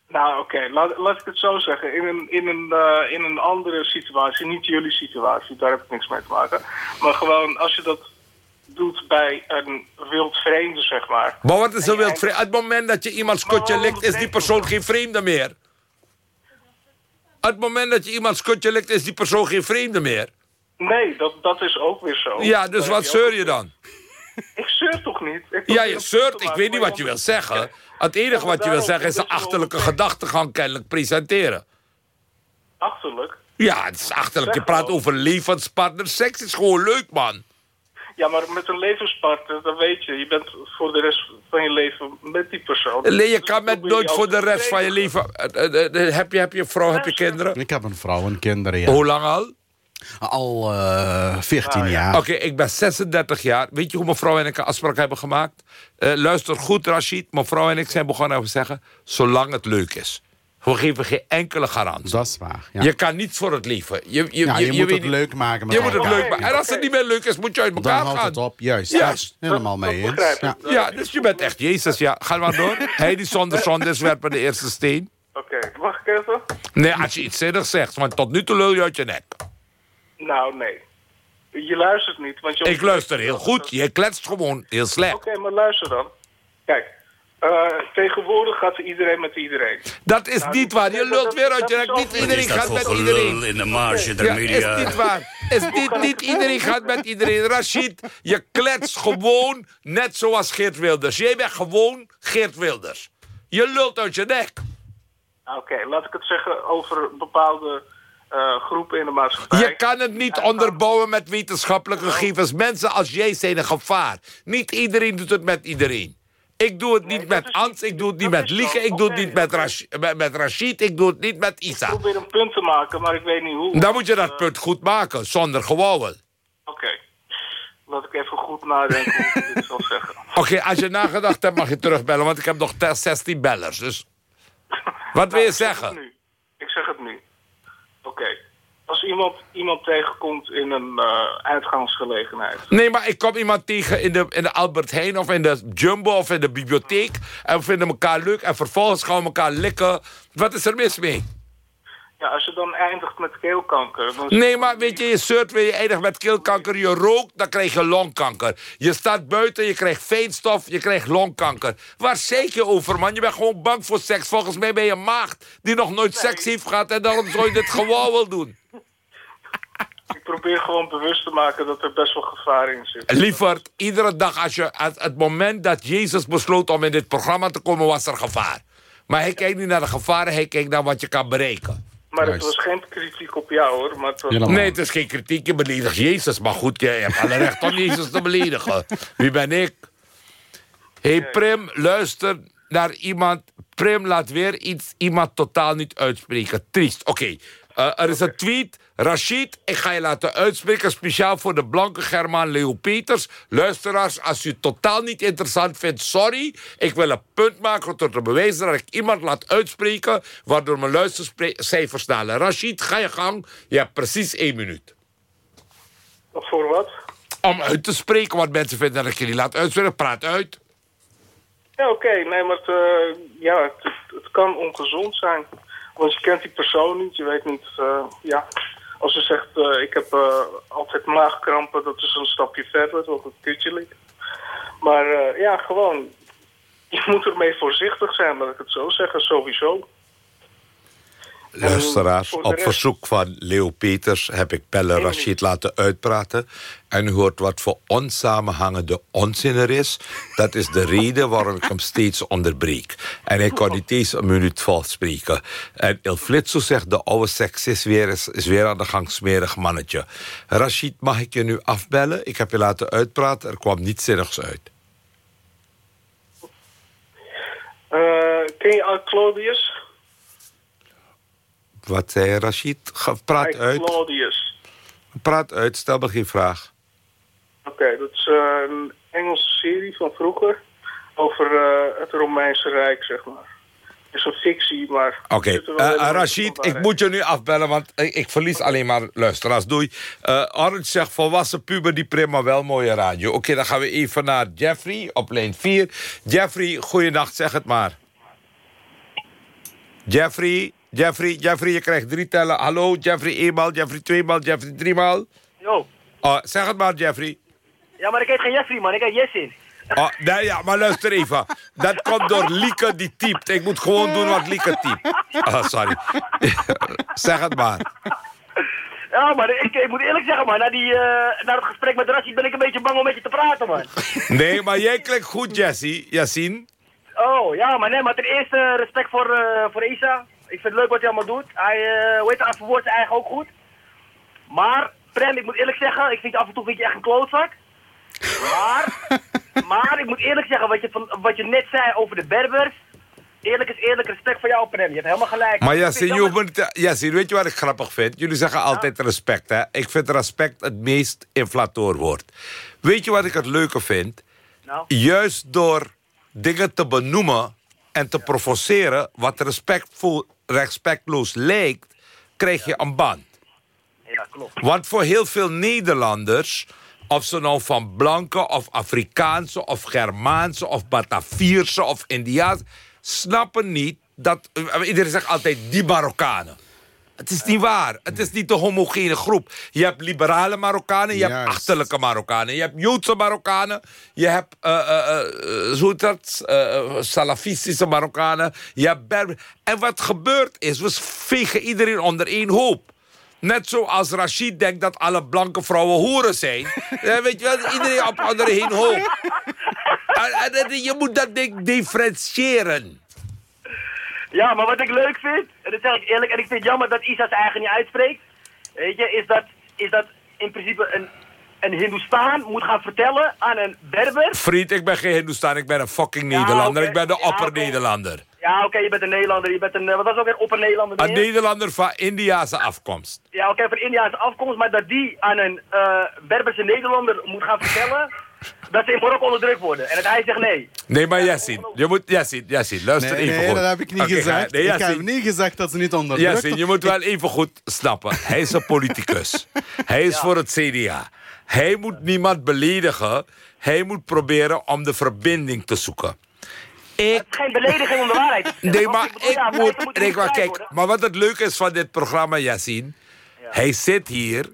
Nou, oké, laat, laat ik het zo zeggen. In een, in, een, eh, in een andere situatie, niet jullie situatie, daar heb ik niks mee te maken. Maar gewoon, als je dat doet bij een wild vreemde, zeg maar. Maar wat is En een je wild vreemde? Op het moment dat je iemands kutje likt, is die persoon geen vreemde meer. Op het moment dat je iemands kutje likt, is die persoon geen vreemde meer. Nee, dat, dat is ook weer zo. Ja, dus wat zeur je dan? Ik zeur toch niet? Ik Ja, je zeurt. Ik weet niet wat je wil zeggen. Het enige wat je wil zeggen is wel achterlijke gedachtegang kennelijk presenteren. Achterlijk. Ja, het is achterlijk. Je praat over levenspartner. Seks is gewoon leuk, man. Ja, maar met een levenspartner, dan weet je, je bent voor de rest van je leven met die persoon. Nee, je Dus kan met nooit voor de rest van je leven... Eh, eh, eh, Heb je, heb je een vrouw, heb je kinderen? Ik heb een vrouw en kinderen, ja. Hoe lang al? Al eh 14 Ah, ja. jaar. Oké, ik ben 36 jaar. Weet je hoe mijn vrouw en ik een afspraak hebben gemaakt? Eh, luister goed, Rashid. Mijn vrouw en ik zijn begonnen over te zeggen... zolang het leuk is. We geven geen enkele garantie. Dat is waar. Ja. Je kan niets voor het leven. Je, je, Ja, je, moet het niet- leuk maken met Je moet het leuk maken. En als het niet meer leuk is, moet je uit Dan elkaar houdt gaan. het op. Juist. Juist. Helemaal mee eens. Ja. Ja, dus je bent echt Jezus, ja. Ga maar door. Hij die zonder zonde is, werpt de eerste steen. Oké, mag ik even? Nee, als je iets zinnigs zegt, want tot nu toe lul je uit je nek. Nou, nee. Je luistert niet, want je... Ik luister heel goed. Je kletst gewoon heel slecht. Oké, maar luister dan. Kijk, eh, tegenwoordig gaat iedereen met iedereen. Dat is Nou, niet waar. Je lult weer uit je nek. Niet iedereen gaat met iedereen. in de marge der Ja, is media? niet waar. Is niet, niet iedereen gaat met iedereen. Rashid, je kletst gewoon net zoals Geert Wilders. Jij bent gewoon Geert Wilders. Je lult uit je nek. Oké, laat ik het zeggen over bepaalde eh, groepen in de maatschappij. Je kan het niet onderbouwen met wetenschappelijke gegevens. Mensen als jij zijn een gevaar. Niet iedereen doet het met iedereen. Ik doe het niet met Ans, ik doe het niet met Lieke, ik doe het niet met. Rash- met, met Rashid, ik doe het niet met Ik Isa. probeer een punt te maken, maar ik weet niet hoe. Dan moet je dat Eh, punt goed maken, zonder gewauwel. Oké. Laat ik even goed nadenken hoe ik dit zal zeggen. Oké, als je nagedacht hebt mag je terugbellen, want ik heb nog 16 bellers. Dus wat wil je Nou, ik zeg het zeggen? nu. Ik zeg het nu. Als iemand iemand tegenkomt in een eh, uitgangsgelegenheid. Nee, maar ik kom iemand tegen in de, in de Albert Heijn of in de Jumbo of in de bibliotheek. En we vinden elkaar leuk en vervolgens gaan we elkaar likken. Wat is er mis mee? Ja, als je dan eindigt met keelkanker. Dan Nee, maar weet je, je zeurt weer, je eindigt met keelkanker. Je rookt, dan krijg je longkanker. Je staat buiten, je krijgt feenstof, je krijgt longkanker. Waar zeker je over, man? Je bent gewoon bang voor seks. Volgens mij ben je een maagd die nog nooit seks heeft gehad... en daarom zou je dit gewoon wel doen. Ik probeer gewoon bewust te maken dat er best wel gevaar in zit. Lieverd, iedere dag als je... Het moment dat Jezus besloot om in dit programma te komen, was er gevaar. Maar hij kijkt niet naar de gevaren, hij kijkt naar wat je kan bereiken. Maar het was geen kritiek op jou hoor. Maar het was... Helemaal. Nee, het is geen kritiek, je beledigt Jezus. Maar goed, je hebt alle recht om Jezus te beledigen. Wie ben ik? hey, Prim, luister naar iemand. Prim laat weer iets, iemand totaal niet uitspreken. Triest. Oké, eh, er is een tweet. Rashid, ik ga je laten uitspreken. Speciaal voor de blanke Germaan Leo Peters. Luisteraars, als u het totaal niet interessant vindt, sorry. Ik wil een punt maken tot te bewijzen dat ik iemand laat uitspreken... waardoor mijn luistercijfers dalen. Rashid, ga je gang. Je hebt precies één minuut. Voor wat? Om uit te spreken wat mensen vinden dat ik jullie laat uitspreken. Praat uit. Ja, oké. Nee, maar het, eh, ja, het, het, het kan ongezond zijn. Want je kent die persoon niet. Je weet niet, eh, ja... Als ze zegt, eh, ik heb eh, altijd maagkrampen, dat is een stapje verder, dat het kutje ligt. Maar eh, ja, gewoon, je moet ermee voorzichtig zijn, laat ik het zo zeggen, sowieso. Luisteraars, voor de op verzoek van Leo Peters heb ik Pelle Rashid laten uitpraten. En u hoort wat voor onsamenhangende onzin er is. Dat is de reden waarom ik hem steeds onderbreek. En hij kon niet eens een minuut vol spreken. En Il Flitso zegt, de oude seksist weer is, is weer aan de gang, smerig mannetje. Rashid, mag ik je nu afbellen? Ik heb je laten uitpraten, er kwam niets zinnigs uit. Eh, ken je Al Claudius? Wat zei Rashid? Ga- Praat uit. Claudius. Praat uit, stel me geen vraag. Oké, dat is eh, een Engelse serie van vroeger. Over eh, het Romeinse Rijk, zeg maar. Het is een fictie, maar... Oké, eh, mooie Rashid, ik moet je nu afbellen, want ik, ik verlies alleen maar luisteraars. Doei. Eh Orange zegt volwassen puber die prima wel mooie radio. Oké, dan gaan we even naar Jeffrey op lijn 4. Jeffrey, goeienacht, zeg het maar. Jeffrey, Jeffrey, Jeffrey, je krijgt drie tellen. Hallo, Jeffrey eenmaal, Jeffrey tweemaal, Jeffrey driemaal. Yo. Oh, zeg het maar, Jeffrey. Ja, maar ik heet geen Jeffrey, man. Ik heet Jessin. Oh, nee, ja, maar luister even. Dat komt door Lieke die typt. Ik moet gewoon doen wat Lieke typt. Oh, sorry. zeg het maar. Ja, maar ik, ik moet eerlijk zeggen, man. Na, die, eh, na het gesprek met Rassi ben ik een beetje bang om met je te praten, man. Nee, maar jij klinkt goed, Jessie. Yassine. Oh, ja, maar nee, maar ten eerste respect voor, eh, voor Isa. Ik vind het leuk wat hij allemaal doet. Hij, eh hoe heet hij verwoordt zijn eigen ook goed. Maar, Prem, ik moet eerlijk zeggen, ik vind je af en toe vind je echt een klootzak. Maar, maar ik moet eerlijk zeggen, wat je, van, wat je net zei over de Berbers. Eerlijk is eerlijk, respect voor jou, Prem. Je hebt helemaal gelijk. Maar Yassine, vind je Yassine, weet je wat ik grappig vind? Jullie zeggen altijd respect, hè? Ik vind respect het meest inflatoorwoord. Weet je wat ik het leuke vind? Nou? Juist door dingen te benoemen en te provoceren... wat respectvol, respectloos lijkt, krijg je een band. Ja, klopt. Want voor heel veel Nederlanders, of ze nou van blanke of Afrikaanse of Germaanse of Batavierse of Indiaanse, snappen niet dat. eh, Iedereen zegt altijd die Marokkanen. Het is niet waar. Het is niet de homogene groep. Je hebt liberale Marokkanen, je hebt achterlijke Marokkanen. Je hebt Joodse Marokkanen, je hebt eh, salafistische Marokkanen. Je hebt Berber. En wat gebeurt is, we vegen iedereen onder één hoop. Net zoals Rashid denkt dat alle blanke vrouwen hoeren zijn. Eh, weet je wel, iedereen op onder één hoop. En- en- en je moet dat ding differentiëren. Ja, maar wat ik leuk vind, en dat zeg ik eerlijk, en ik vind het jammer dat Isa zijn eigen niet uitspreekt, weet je, is dat, is dat in principe een, een Hindoestaan moet gaan vertellen aan een Berber. Vriend, ik ben geen Hindoestaan, ik ben een fucking Ja, Nederlander. Ik ben de Ja, opper-Nederlander. Ja, oké, je bent een Nederlander, je bent een, wat was ook weer opper-Nederlander? Een? Nederlander van Indiase afkomst. Ja, oké, van Indiaanse afkomst, maar dat die aan een eh Berberse Nederlander moet gaan vertellen dat ze in Marokko onderdrukt worden. En dat hij zegt nee. Nee, maar Yassine, je moet... Yassine, Yassine, luister Nee, even nee goed. dat heb ik niet gezegd. Nee, ik heb niet gezegd dat ze niet onder Yassine, je moet wel even goed snappen. Hij is een politicus. Hij is voor het CDA. Hij moet niemand beledigen. Hij moet proberen om de verbinding te zoeken. Ik Het is geen belediging om de waarheid te zeggen. Nee, maar bedoel, ik ja, moet... maar kijk, maar wat het leuke is van dit programma, Yassine... Hij zit hier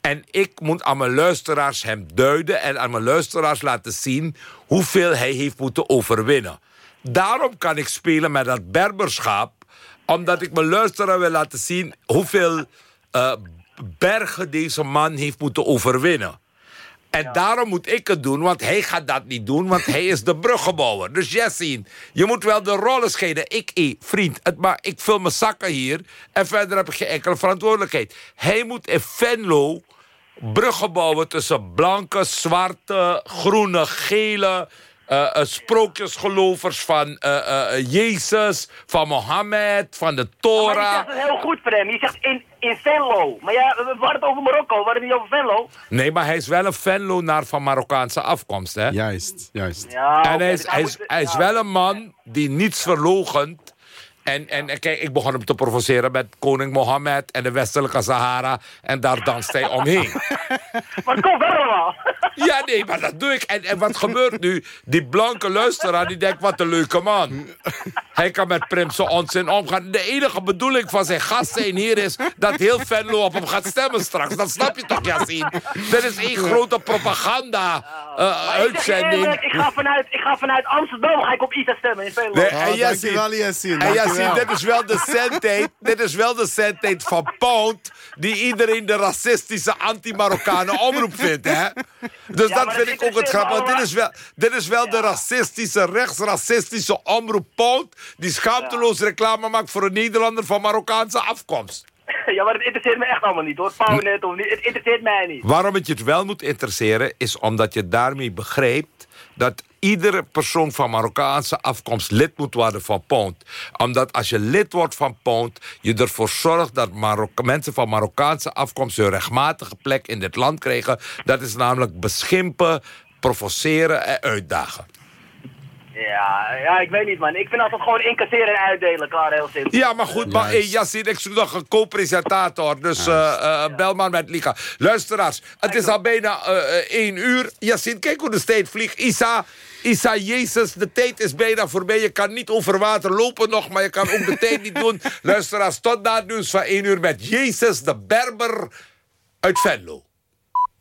en ik moet aan mijn luisteraars hem duiden... en aan mijn luisteraars laten zien hoeveel hij heeft moeten overwinnen. Daarom kan ik spelen met dat berberschap... omdat ik mijn luisteraar wil laten zien... hoeveel eh, bergen deze man heeft moeten overwinnen. En daarom moet ik het doen, want hij gaat dat niet doen, want hij is de bruggenbouwer. Dus Jessin, je moet wel de rollen scheiden. Ik, eh, vriend, het maar, ik vul mijn zakken hier en verder heb ik geen enkele verantwoordelijkheid. Hij moet in Venlo bruggen bouwen tussen blanke, zwarte, groene, gele... eh, eh, sprookjesgelovers van eh, eh, Jezus, van Mohammed, van de Maar je Torah. zegt het heel goed, Prem. Je zegt in, in Venlo. Maar ja, we hadden het over Marokko, we hadden het niet over Venlo. Nee, maar hij is wel een Venlo-naar van Marokkaanse afkomst, hè? Juist, juist. Ja, En hij is, dus hij, is, moet- hij is ja. wel een man die niets verlogent. En, en kijk, ik begon hem te provoceren met koning Mohammed en de westelijke Sahara. En daar danst hij omheen. Maar komt wel. Ja, nee, maar dat doe ik. En, en wat gebeurt nu? Die blanke luisteraar die denkt, wat een leuke man. Hij kan met Primse onzin omgaan. De enige bedoeling van zijn gast zijn hier is... dat heel Venlo op hem gaat stemmen straks. Dat snap je toch, Yassine? Dit is één grote propaganda uh, Maar ik ga vanuit, ik ga vanuit Amsterdam ga ik op Isa stemmen in Venlo. Nee, Oh, en Yassine, dankjewel, Yassine, en dankjewel. Yassine, dit is wel de zendtijd. dit is wel de zendtijd van Pound... die iedereen de racistische anti-Marokkanen omroep vindt, hè? Dus Ja, dat vind ik ook het me Want dit is wel, dit is wel de racistische, rechtsracistische omroep Pound... die schaamteloos reclame maakt voor een Nederlander van Marokkaanse afkomst. Ja, maar het interesseert me echt allemaal niet hoor. Pauw net of niet, het interesseert mij niet. Waarom het je het wel moet interesseren... is omdat je daarmee begrijpt dat iedere persoon van Marokkaanse afkomst lid moet worden van Pound. Omdat als je lid wordt van Pound... je ervoor zorgt dat Marok mensen van Marokkaanse afkomst... hun rechtmatige plek in dit land krijgen. Dat is namelijk beschimpen, provoceren en uitdagen. Ja, ja, ik weet niet man. Ik vind altijd gewoon incasseren en uitdelen, klaar, heel simpel. Ja, maar goed, maar hey, Yassine, ik zoek nog een co-presentator. Dus eh, eh, bel maar met Liga. Luisteraars, het is al bijna eh, eh, één uur. Yassine, kijk hoe de tijd vliegt. Isa, Isa, Jezus, de tijd is bijna voorbij. Je kan niet over water lopen nog, maar je kan ook de tijd niet doen. Luisteraars, tot het nieuws van één uur met Jezus, de Berber uit Venlo.